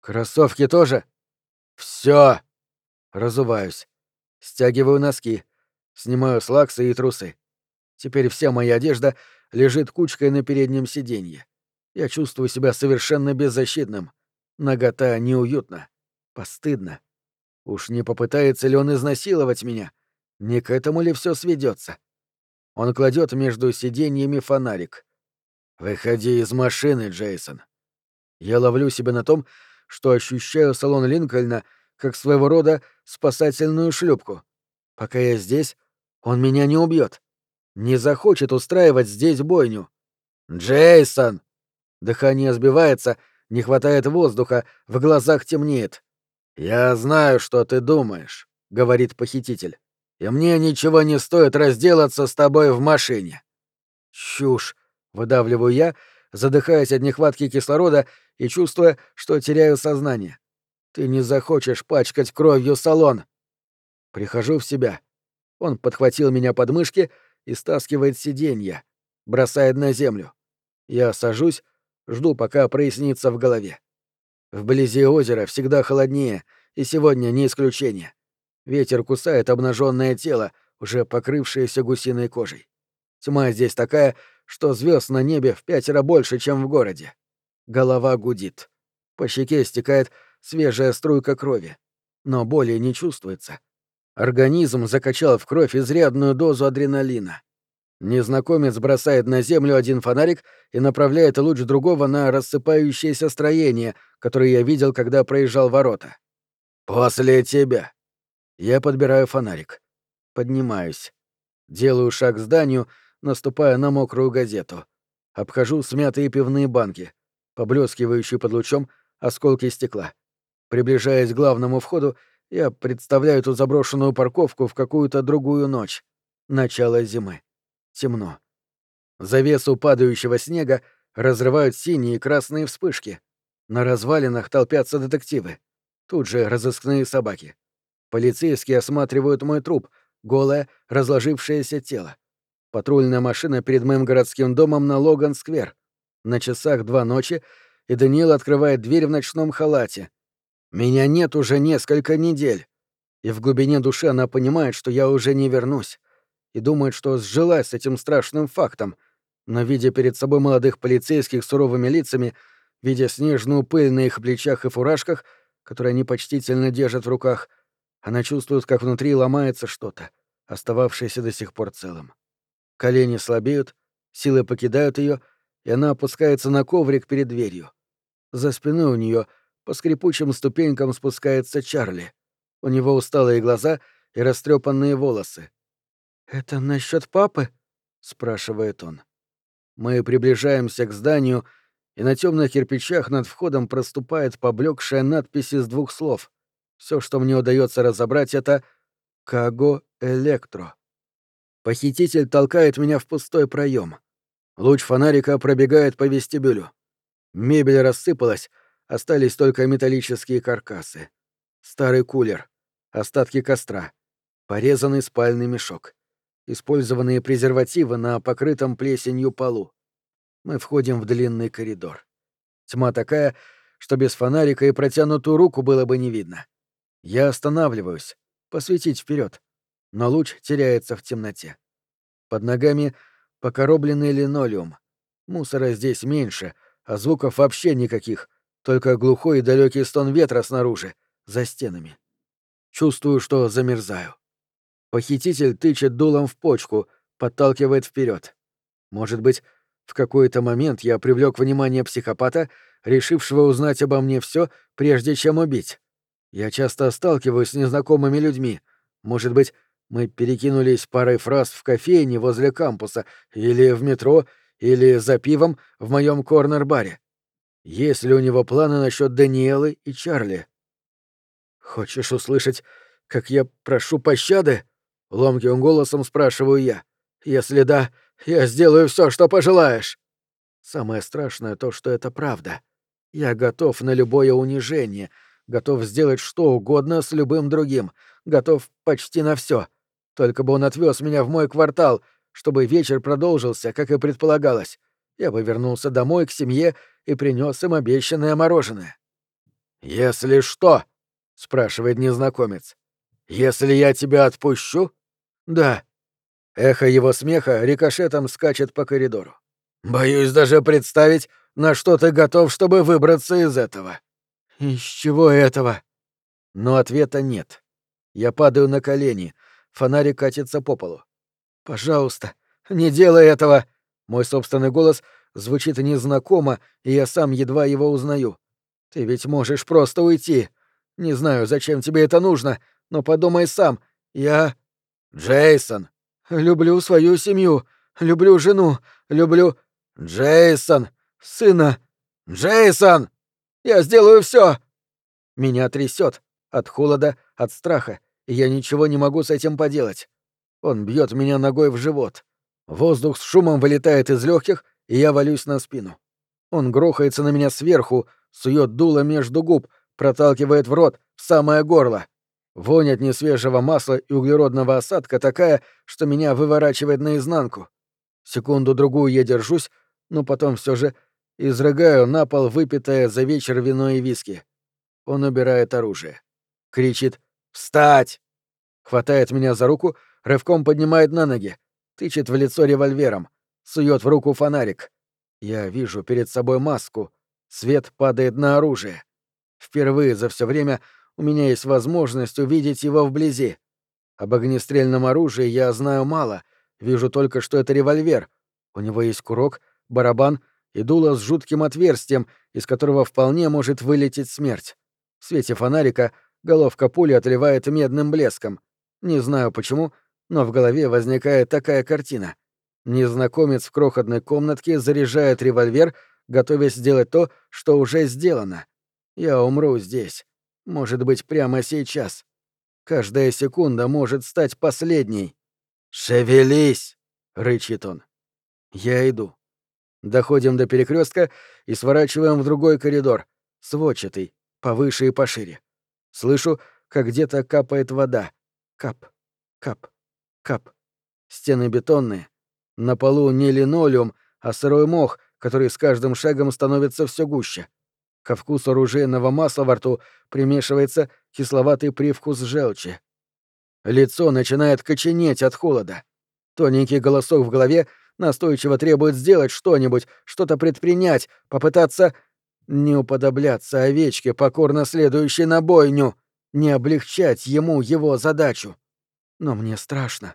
Кроссовки тоже? Все. Разуваюсь. Стягиваю носки. Снимаю слаксы и трусы. Теперь вся моя одежда лежит кучкой на переднем сиденье. Я чувствую себя совершенно беззащитным. Нагота неуютна. Постыдно. Уж не попытается ли он изнасиловать меня? Не к этому ли все сведется? Он кладет между сиденьями фонарик. «Выходи из машины, Джейсон». Я ловлю себя на том, что ощущаю салон Линкольна как своего рода спасательную шлюпку. Пока я здесь, он меня не убьет. Не захочет устраивать здесь бойню. «Джейсон!» Дыхание сбивается, не хватает воздуха, в глазах темнеет. «Я знаю, что ты думаешь», — говорит похититель. «И мне ничего не стоит разделаться с тобой в машине». «Чушь», — выдавливаю я, задыхаясь от нехватки кислорода и чувствуя, что теряю сознание. «Ты не захочешь пачкать кровью салон». Прихожу в себя. Он подхватил меня под мышки и стаскивает сиденье, бросает на землю. Я сажусь, жду, пока прояснится в голове. Вблизи озера всегда холоднее, и сегодня не исключение. Ветер кусает обнаженное тело, уже покрывшееся гусиной кожей. Тьма здесь такая, что звезд на небе в пятеро больше, чем в городе. Голова гудит. По щеке стекает свежая струйка крови. Но боли не чувствуется. Организм закачал в кровь изрядную дозу адреналина. Незнакомец бросает на землю один фонарик и направляет луч другого на рассыпающееся строение, которое я видел, когда проезжал ворота. «После тебя». Я подбираю фонарик. Поднимаюсь. Делаю шаг к зданию, наступая на мокрую газету. Обхожу смятые пивные банки, поблескивающие под лучом осколки стекла. Приближаясь к главному входу, я представляю эту заброшенную парковку в какую-то другую ночь. Начало зимы. Темно. Завесу падающего снега разрывают синие и красные вспышки. На развалинах толпятся детективы. Тут же разыскные собаки. Полицейские осматривают мой труп, голое, разложившееся тело. Патрульная машина перед моим городским домом на Логан-сквер. На часах два ночи, и Даниэл открывает дверь в ночном халате. Меня нет уже несколько недель. И в глубине души она понимает, что я уже не вернусь. И думает, что сжилась с этим страшным фактом. Но, видя перед собой молодых полицейских суровыми лицами, видя снежную пыль на их плечах и фуражках, которые они почтительно держат в руках, она чувствует, как внутри ломается что-то, остававшееся до сих пор целым. Колени слабеют, силы покидают ее, и она опускается на коврик перед дверью. За спиной у нее по скрипучим ступенькам спускается Чарли. У него усталые глаза и растрепанные волосы. «Это насчет папы?» — спрашивает он. Мы приближаемся к зданию, и на темных кирпичах над входом проступает поблекшая надпись из двух слов. Все, что мне удается разобрать, это «Каго Электро». Похититель толкает меня в пустой проем. Луч фонарика пробегает по вестибюлю. Мебель рассыпалась, остались только металлические каркасы. Старый кулер, остатки костра, порезанный спальный мешок, использованные презервативы на покрытом плесенью полу. Мы входим в длинный коридор. Тьма такая, что без фонарика и протянутую руку было бы не видно. Я останавливаюсь, посветить вперед, но луч теряется в темноте. Под ногами покоробленный линолеум. Мусора здесь меньше, а звуков вообще никаких, только глухой и далекий стон ветра снаружи, за стенами. Чувствую, что замерзаю. Похититель тычет дулом в почку, подталкивает вперед. Может быть, в какой-то момент я привлек внимание психопата, решившего узнать обо мне все, прежде чем убить. Я часто сталкиваюсь с незнакомыми людьми. Может быть, мы перекинулись парой фраз в кофейне возле кампуса, или в метро, или за пивом в моем корнер-баре. Есть ли у него планы насчет Даниэлы и Чарли? Хочешь услышать, как я прошу пощады? Ломким голосом спрашиваю я. Если да, я сделаю все, что пожелаешь. Самое страшное то, что это правда. Я готов на любое унижение, готов сделать что угодно с любым другим, готов почти на все. Только бы он отвез меня в мой квартал, чтобы вечер продолжился, как и предполагалось. Я бы вернулся домой к семье и принес им обещанное мороженое. «Если что?» — спрашивает незнакомец. «Если я тебя отпущу?» «Да». Эхо его смеха рикошетом скачет по коридору. «Боюсь даже представить, на что ты готов, чтобы выбраться из этого». «Из чего этого?» Но ответа нет. Я падаю на колени, фонарик катится по полу. «Пожалуйста, не делай этого!» Мой собственный голос звучит незнакомо, и я сам едва его узнаю. «Ты ведь можешь просто уйти. Не знаю, зачем тебе это нужно, но подумай сам. Я...» «Джейсон!» «Люблю свою семью, люблю жену, люблю...» «Джейсон! Сына! Джейсон! Я сделаю все!» Меня трясет от холода, от страха, и я ничего не могу с этим поделать. Он бьет меня ногой в живот. Воздух с шумом вылетает из легких, и я валюсь на спину. Он грохается на меня сверху, сует дуло между губ, проталкивает в рот, в самое горло. Вонь от несвежего масла и углеродного осадка такая, что меня выворачивает наизнанку. Секунду-другую я держусь, но потом все же изрыгаю на пол выпитое за вечер вино и виски. Он убирает оружие. Кричит «Встать!» Хватает меня за руку, рывком поднимает на ноги, тычет в лицо револьвером, сует в руку фонарик. Я вижу перед собой маску. Свет падает на оружие. Впервые за все время у меня есть возможность увидеть его вблизи. Об огнестрельном оружии я знаю мало, вижу только, что это револьвер. У него есть курок, барабан и дуло с жутким отверстием, из которого вполне может вылететь смерть. В свете фонарика Головка пули отливает медным блеском. Не знаю почему, но в голове возникает такая картина. Незнакомец в крохотной комнатке заряжает револьвер, готовясь сделать то, что уже сделано. Я умру здесь. Может быть, прямо сейчас. Каждая секунда может стать последней. «Шевелись!» — рычит он. Я иду. Доходим до перекрестка и сворачиваем в другой коридор, сводчатый, повыше и пошире. Слышу, как где-то капает вода. Кап, кап, кап. Стены бетонные. На полу не линолеум, а сырой мох, который с каждым шагом становится все гуще. Ко вкусу оружейного масла во рту примешивается кисловатый привкус желчи. Лицо начинает коченеть от холода. Тоненький голосок в голове настойчиво требует сделать что-нибудь, что-то предпринять, попытаться не уподобляться овечке, покорно следующей на бойню, не облегчать ему его задачу. Но мне страшно.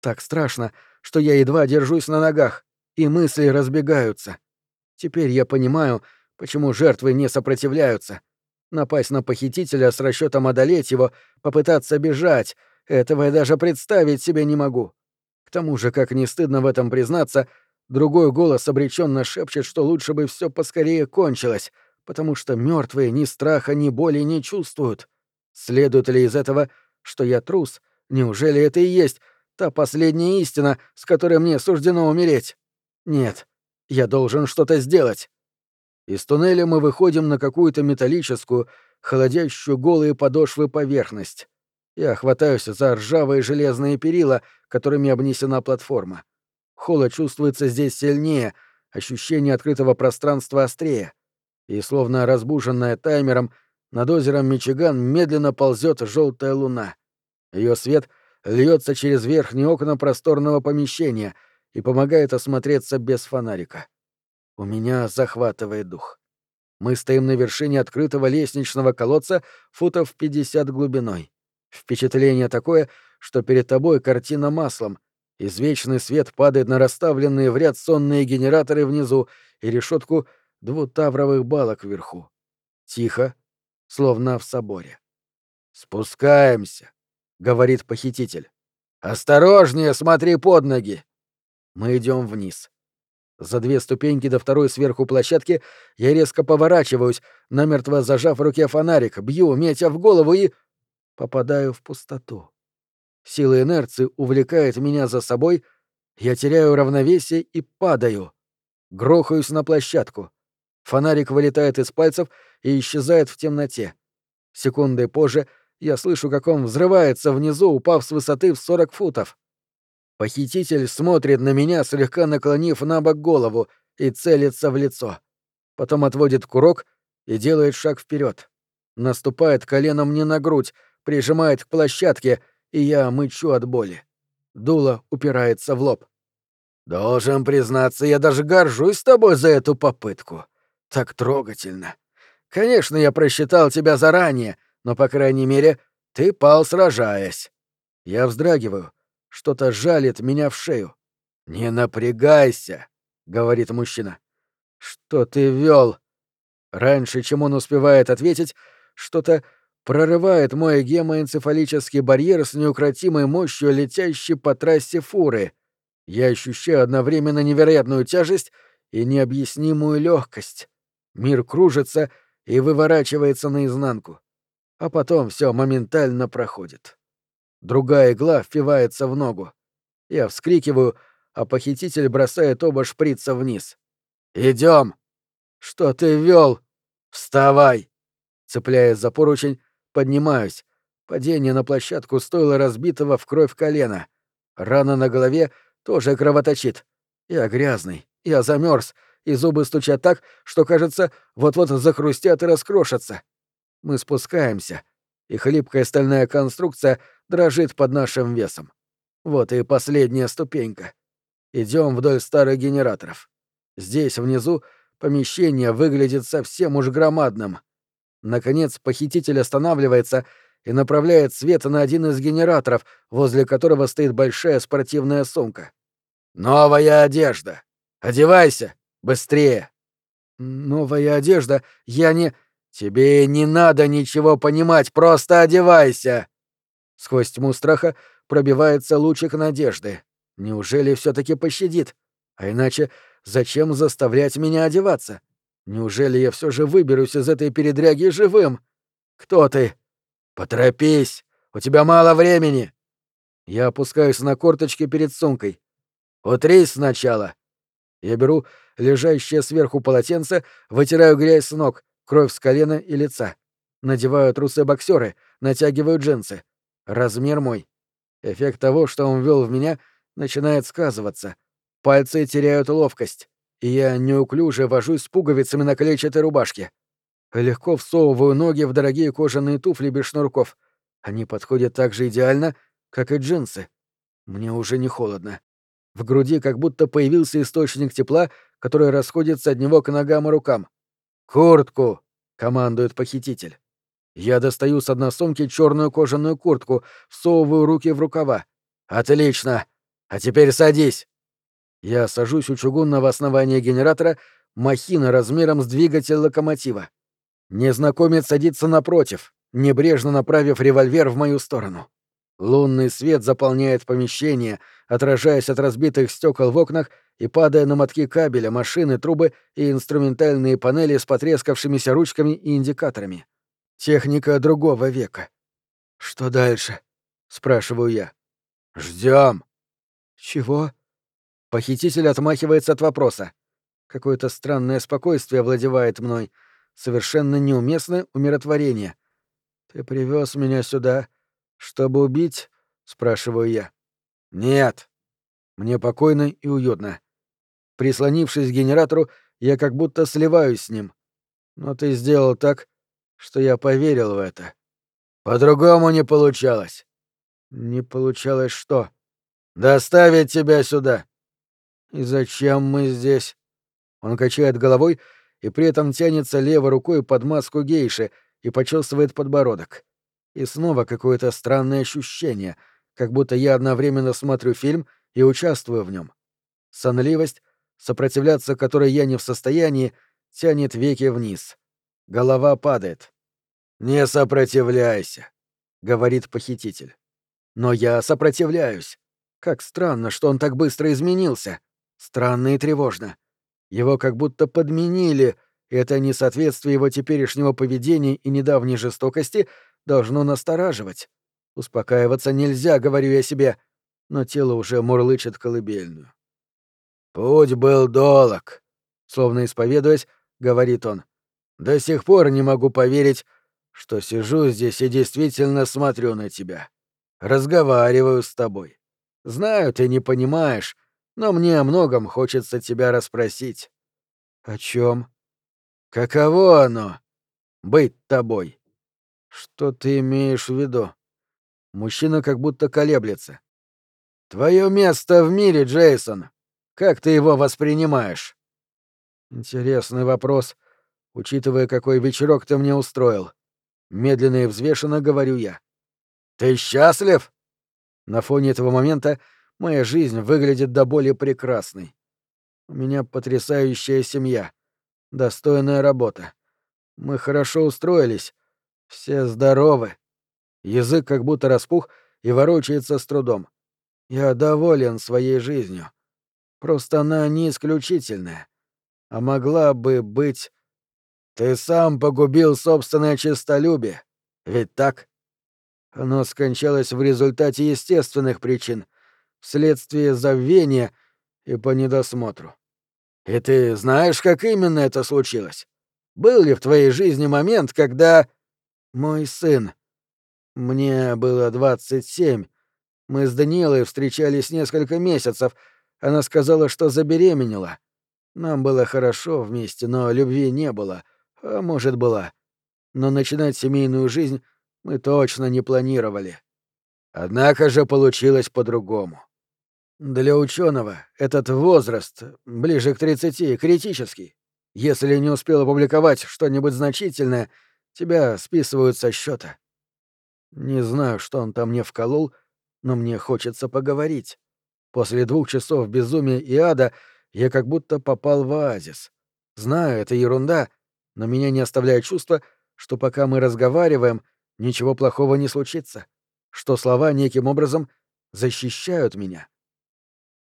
Так страшно, что я едва держусь на ногах, и мысли разбегаются. Теперь я понимаю, почему жертвы не сопротивляются. Напасть на похитителя с расчетом одолеть его, попытаться бежать — этого я даже представить себе не могу. Тому же, как не стыдно в этом признаться, другой голос обреченно шепчет, что лучше бы все поскорее кончилось, потому что мертвые ни страха, ни боли не чувствуют. Следует ли из этого, что я трус? Неужели это и есть та последняя истина, с которой мне суждено умереть? Нет, я должен что-то сделать. Из туннеля мы выходим на какую-то металлическую, холодящую голые подошвы поверхность. Я хватаюсь за ржавые железные перила, которыми обнесена платформа. Холод чувствуется здесь сильнее, ощущение открытого пространства острее. И, словно разбуженная таймером, над озером Мичиган медленно ползет желтая луна. Ее свет льется через верхние окна просторного помещения и помогает осмотреться без фонарика. У меня захватывает дух. Мы стоим на вершине открытого лестничного колодца футов 50 глубиной. Впечатление такое, что перед тобой картина маслом. Извечный свет падает на расставленные в ряд сонные генераторы внизу и решетку двутавровых балок вверху. Тихо, словно в соборе. «Спускаемся», — говорит похититель. «Осторожнее, смотри под ноги!» Мы идем вниз. За две ступеньки до второй сверху площадки я резко поворачиваюсь, намертво зажав в руке фонарик, бью, метя в голову и попадаю в пустоту. Сила инерции увлекает меня за собой, я теряю равновесие и падаю. Грохаюсь на площадку. Фонарик вылетает из пальцев и исчезает в темноте. Секундой позже я слышу, как он взрывается внизу, упав с высоты в 40 футов. Похититель смотрит на меня, слегка наклонив на бок голову, и целится в лицо. Потом отводит курок и делает шаг вперед. Наступает коленом мне на грудь, прижимает к площадке, и я мычу от боли. Дуло упирается в лоб. «Должен признаться, я даже горжусь тобой за эту попытку. Так трогательно. Конечно, я просчитал тебя заранее, но, по крайней мере, ты пал, сражаясь. Я вздрагиваю. Что-то жалит меня в шею. «Не напрягайся», — говорит мужчина. «Что ты вел?» Раньше, чем он успевает ответить, что-то прорывает мой гемоэнцефалический барьер с неукротимой мощью летящей по трассе фуры. Я ощущаю одновременно невероятную тяжесть и необъяснимую легкость. Мир кружится и выворачивается наизнанку. А потом все моментально проходит. Другая игла впивается в ногу. Я вскрикиваю, а похититель бросает оба шприца вниз. Идем. Что ты вел? Вставай! Цепляясь за поручень, Поднимаюсь. Падение на площадку стоило разбитого в кровь колена. Рана на голове тоже кровоточит. Я грязный, я замерз, и зубы стучат так, что, кажется, вот-вот захрустят и раскрошатся. Мы спускаемся, и хлипкая стальная конструкция дрожит под нашим весом. Вот и последняя ступенька. Идем вдоль старых генераторов. Здесь, внизу, помещение выглядит совсем уж громадным — Наконец похититель останавливается и направляет свет на один из генераторов, возле которого стоит большая спортивная сумка. «Новая одежда! Одевайся! Быстрее!» «Новая одежда? Я не...» «Тебе не надо ничего понимать, просто одевайся!» Сквозь тьму страха пробивается лучик надежды. Неужели все таки пощадит? А иначе зачем заставлять меня одеваться? Неужели я все же выберусь из этой передряги живым? Кто ты? Поторопись, у тебя мало времени. Я опускаюсь на корточки перед сумкой. Утрись сначала. Я беру лежащее сверху полотенце, вытираю грязь с ног, кровь с колена и лица. Надеваю трусы боксеры, натягиваю джинсы. Размер мой. Эффект того, что он ввел в меня, начинает сказываться. Пальцы теряют ловкость, и я неуклюже вожусь с пуговицами на клетчатой рубашке. Легко всовываю ноги в дорогие кожаные туфли без шнурков. Они подходят так же идеально, как и джинсы. Мне уже не холодно. В груди как будто появился источник тепла, который расходится от него к ногам и рукам. «Куртку!» — командует похититель. Я достаю с одной сумки черную кожаную куртку, всовываю руки в рукава. «Отлично! А теперь садись!» Я сажусь у чугунного основания генератора, махина размером с двигатель локомотива. Незнакомец садится напротив, небрежно направив револьвер в мою сторону. Лунный свет заполняет помещение, отражаясь от разбитых стекол в окнах и падая на мотки кабеля, машины, трубы и инструментальные панели с потрескавшимися ручками и индикаторами. Техника другого века. «Что дальше?» — спрашиваю я. Ждем. «Чего?» Похититель отмахивается от вопроса. Какое-то странное спокойствие владевает мной, совершенно неуместное умиротворение. «Ты привез меня сюда, чтобы убить?» — спрашиваю я. «Нет». Мне покойно и уютно. Прислонившись к генератору, я как будто сливаюсь с ним. Но ты сделал так, что я поверил в это. По-другому не получалось. Не получалось что? Доставить тебя сюда. И зачем мы здесь? Он качает головой и при этом тянется левой рукой под маску гейши и почесывает подбородок. И снова какое-то странное ощущение, как будто я одновременно смотрю фильм и участвую в нем. Сонливость, сопротивляться которой я не в состоянии, тянет веки вниз. Голова падает. «Не сопротивляйся», — говорит похититель. «Но я сопротивляюсь. Как странно, что он так быстро изменился. Странно и тревожно. Его как будто подменили, и это несоответствие его теперешнего поведения и недавней жестокости должно настораживать. Успокаиваться нельзя, говорю я себе, но тело уже мурлычет колыбельную. «Путь был долг», — словно исповедуясь, говорит он. «До сих пор не могу поверить, что сижу здесь и действительно смотрю на тебя. Разговариваю с тобой. Знаю, ты не понимаешь, но мне о многом хочется тебя расспросить. О чем? Каково оно — быть тобой? Что ты имеешь в виду? Мужчина как будто колеблется. Твое место в мире, Джейсон. Как ты его воспринимаешь? Интересный вопрос, учитывая, какой вечерок ты мне устроил. Медленно и взвешенно говорю я. «Ты счастлив?» На фоне этого момента моя жизнь выглядит до боли прекрасной. У меня потрясающая семья, достойная работа. Мы хорошо устроились, все здоровы. Язык как будто распух и ворочается с трудом. Я доволен своей жизнью. Просто она не исключительная, а могла бы быть ты сам погубил собственное честолюбие, ведь так? Оно скончалось в результате естественных причин, вследствие забвения и по недосмотру. И ты знаешь, как именно это случилось? Был ли в твоей жизни момент, когда... Мой сын. Мне было двадцать семь. Мы с Даниэлой встречались несколько месяцев. Она сказала, что забеременела. Нам было хорошо вместе, но любви не было — а может, была. Но начинать семейную жизнь мы точно не планировали. Однако же получилось по-другому. Для ученого этот возраст, ближе к 30, критический. Если не успел опубликовать что-нибудь значительное, тебя списывают со счета. Не знаю, что он там мне вколол, но мне хочется поговорить. После двух часов безумия и ада я как будто попал в оазис. Знаю, это ерунда — но меня не оставляет чувство, что пока мы разговариваем, ничего плохого не случится, что слова неким образом защищают меня.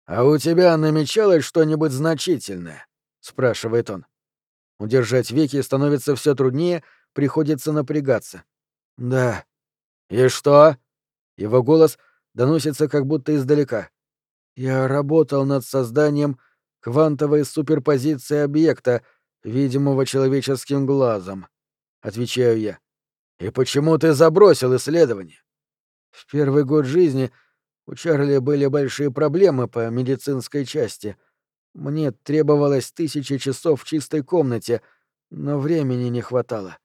«А у тебя намечалось что-нибудь значительное?» — спрашивает он. Удержать веки становится все труднее, приходится напрягаться. «Да». «И что?» Его голос доносится как будто издалека. «Я работал над созданием квантовой суперпозиции объекта, видимого человеческим глазом», — отвечаю я. «И почему ты забросил исследование?» В первый год жизни у Чарли были большие проблемы по медицинской части. Мне требовалось тысячи часов в чистой комнате, но времени не хватало.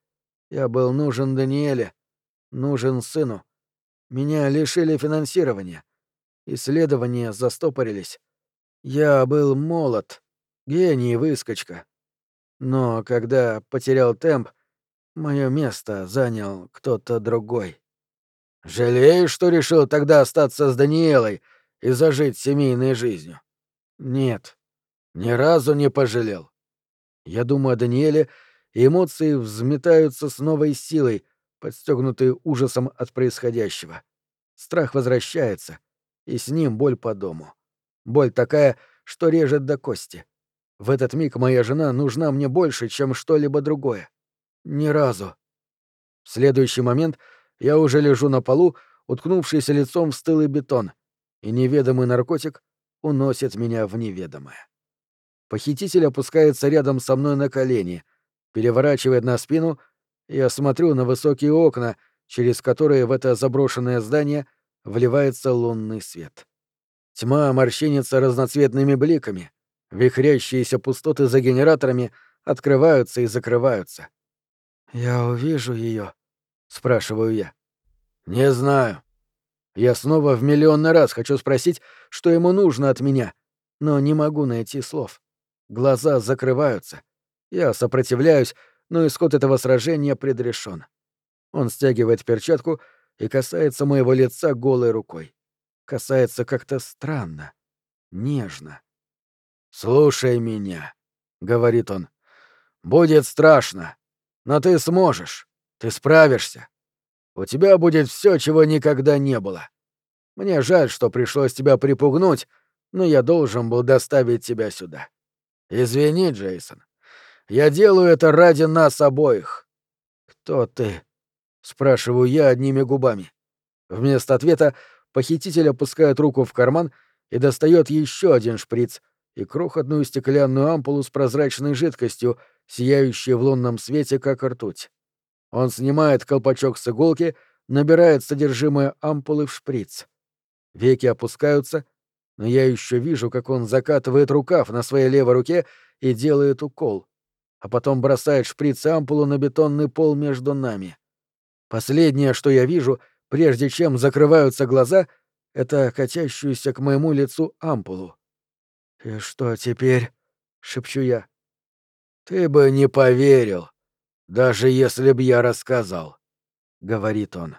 Я был нужен Даниэле, нужен сыну. Меня лишили финансирования. Исследования застопорились. Я был молод, гений выскочка. Но когда потерял темп, мое место занял кто-то другой. Жалеешь, что решил тогда остаться с Даниэлой и зажить семейной жизнью? Нет, ни разу не пожалел. Я думаю о Даниэле, и эмоции взметаются с новой силой, подстегнутые ужасом от происходящего. Страх возвращается, и с ним боль по дому. Боль такая, что режет до кости. В этот миг моя жена нужна мне больше, чем что-либо другое. Ни разу. В следующий момент я уже лежу на полу, уткнувшийся лицом в стылый бетон, и неведомый наркотик уносит меня в неведомое. Похититель опускается рядом со мной на колени, переворачивает на спину, и я смотрю на высокие окна, через которые в это заброшенное здание вливается лунный свет. Тьма морщинится разноцветными бликами, вихрящиеся пустоты за генераторами открываются и закрываются. «Я увижу ее, спрашиваю я. «Не знаю. Я снова в миллионный раз хочу спросить, что ему нужно от меня, но не могу найти слов. Глаза закрываются. Я сопротивляюсь, но исход этого сражения предрешен. Он стягивает перчатку и касается моего лица голой рукой. Касается как-то странно, нежно. «Слушай меня», — говорит он. «Будет страшно, но ты сможешь, ты справишься. У тебя будет все, чего никогда не было. Мне жаль, что пришлось тебя припугнуть, но я должен был доставить тебя сюда. Извини, Джейсон. Я делаю это ради нас обоих. Кто ты? спрашиваю я одними губами. Вместо ответа похититель опускает руку в карман и достает еще один шприц и крохотную стеклянную ампулу с прозрачной жидкостью, сияющей в лунном свете, как ртуть. Он снимает колпачок с иголки, набирает содержимое ампулы в шприц. Веки опускаются, но я еще вижу, как он закатывает рукав на своей левой руке и делает укол, а потом бросает шприц и ампулу на бетонный пол между нами. Последнее, что я вижу, прежде чем закрываются глаза, это катящуюся к моему лицу ампулу. «И что теперь?» — шепчу я. «Ты бы не поверил, даже если б я рассказал», — говорит он.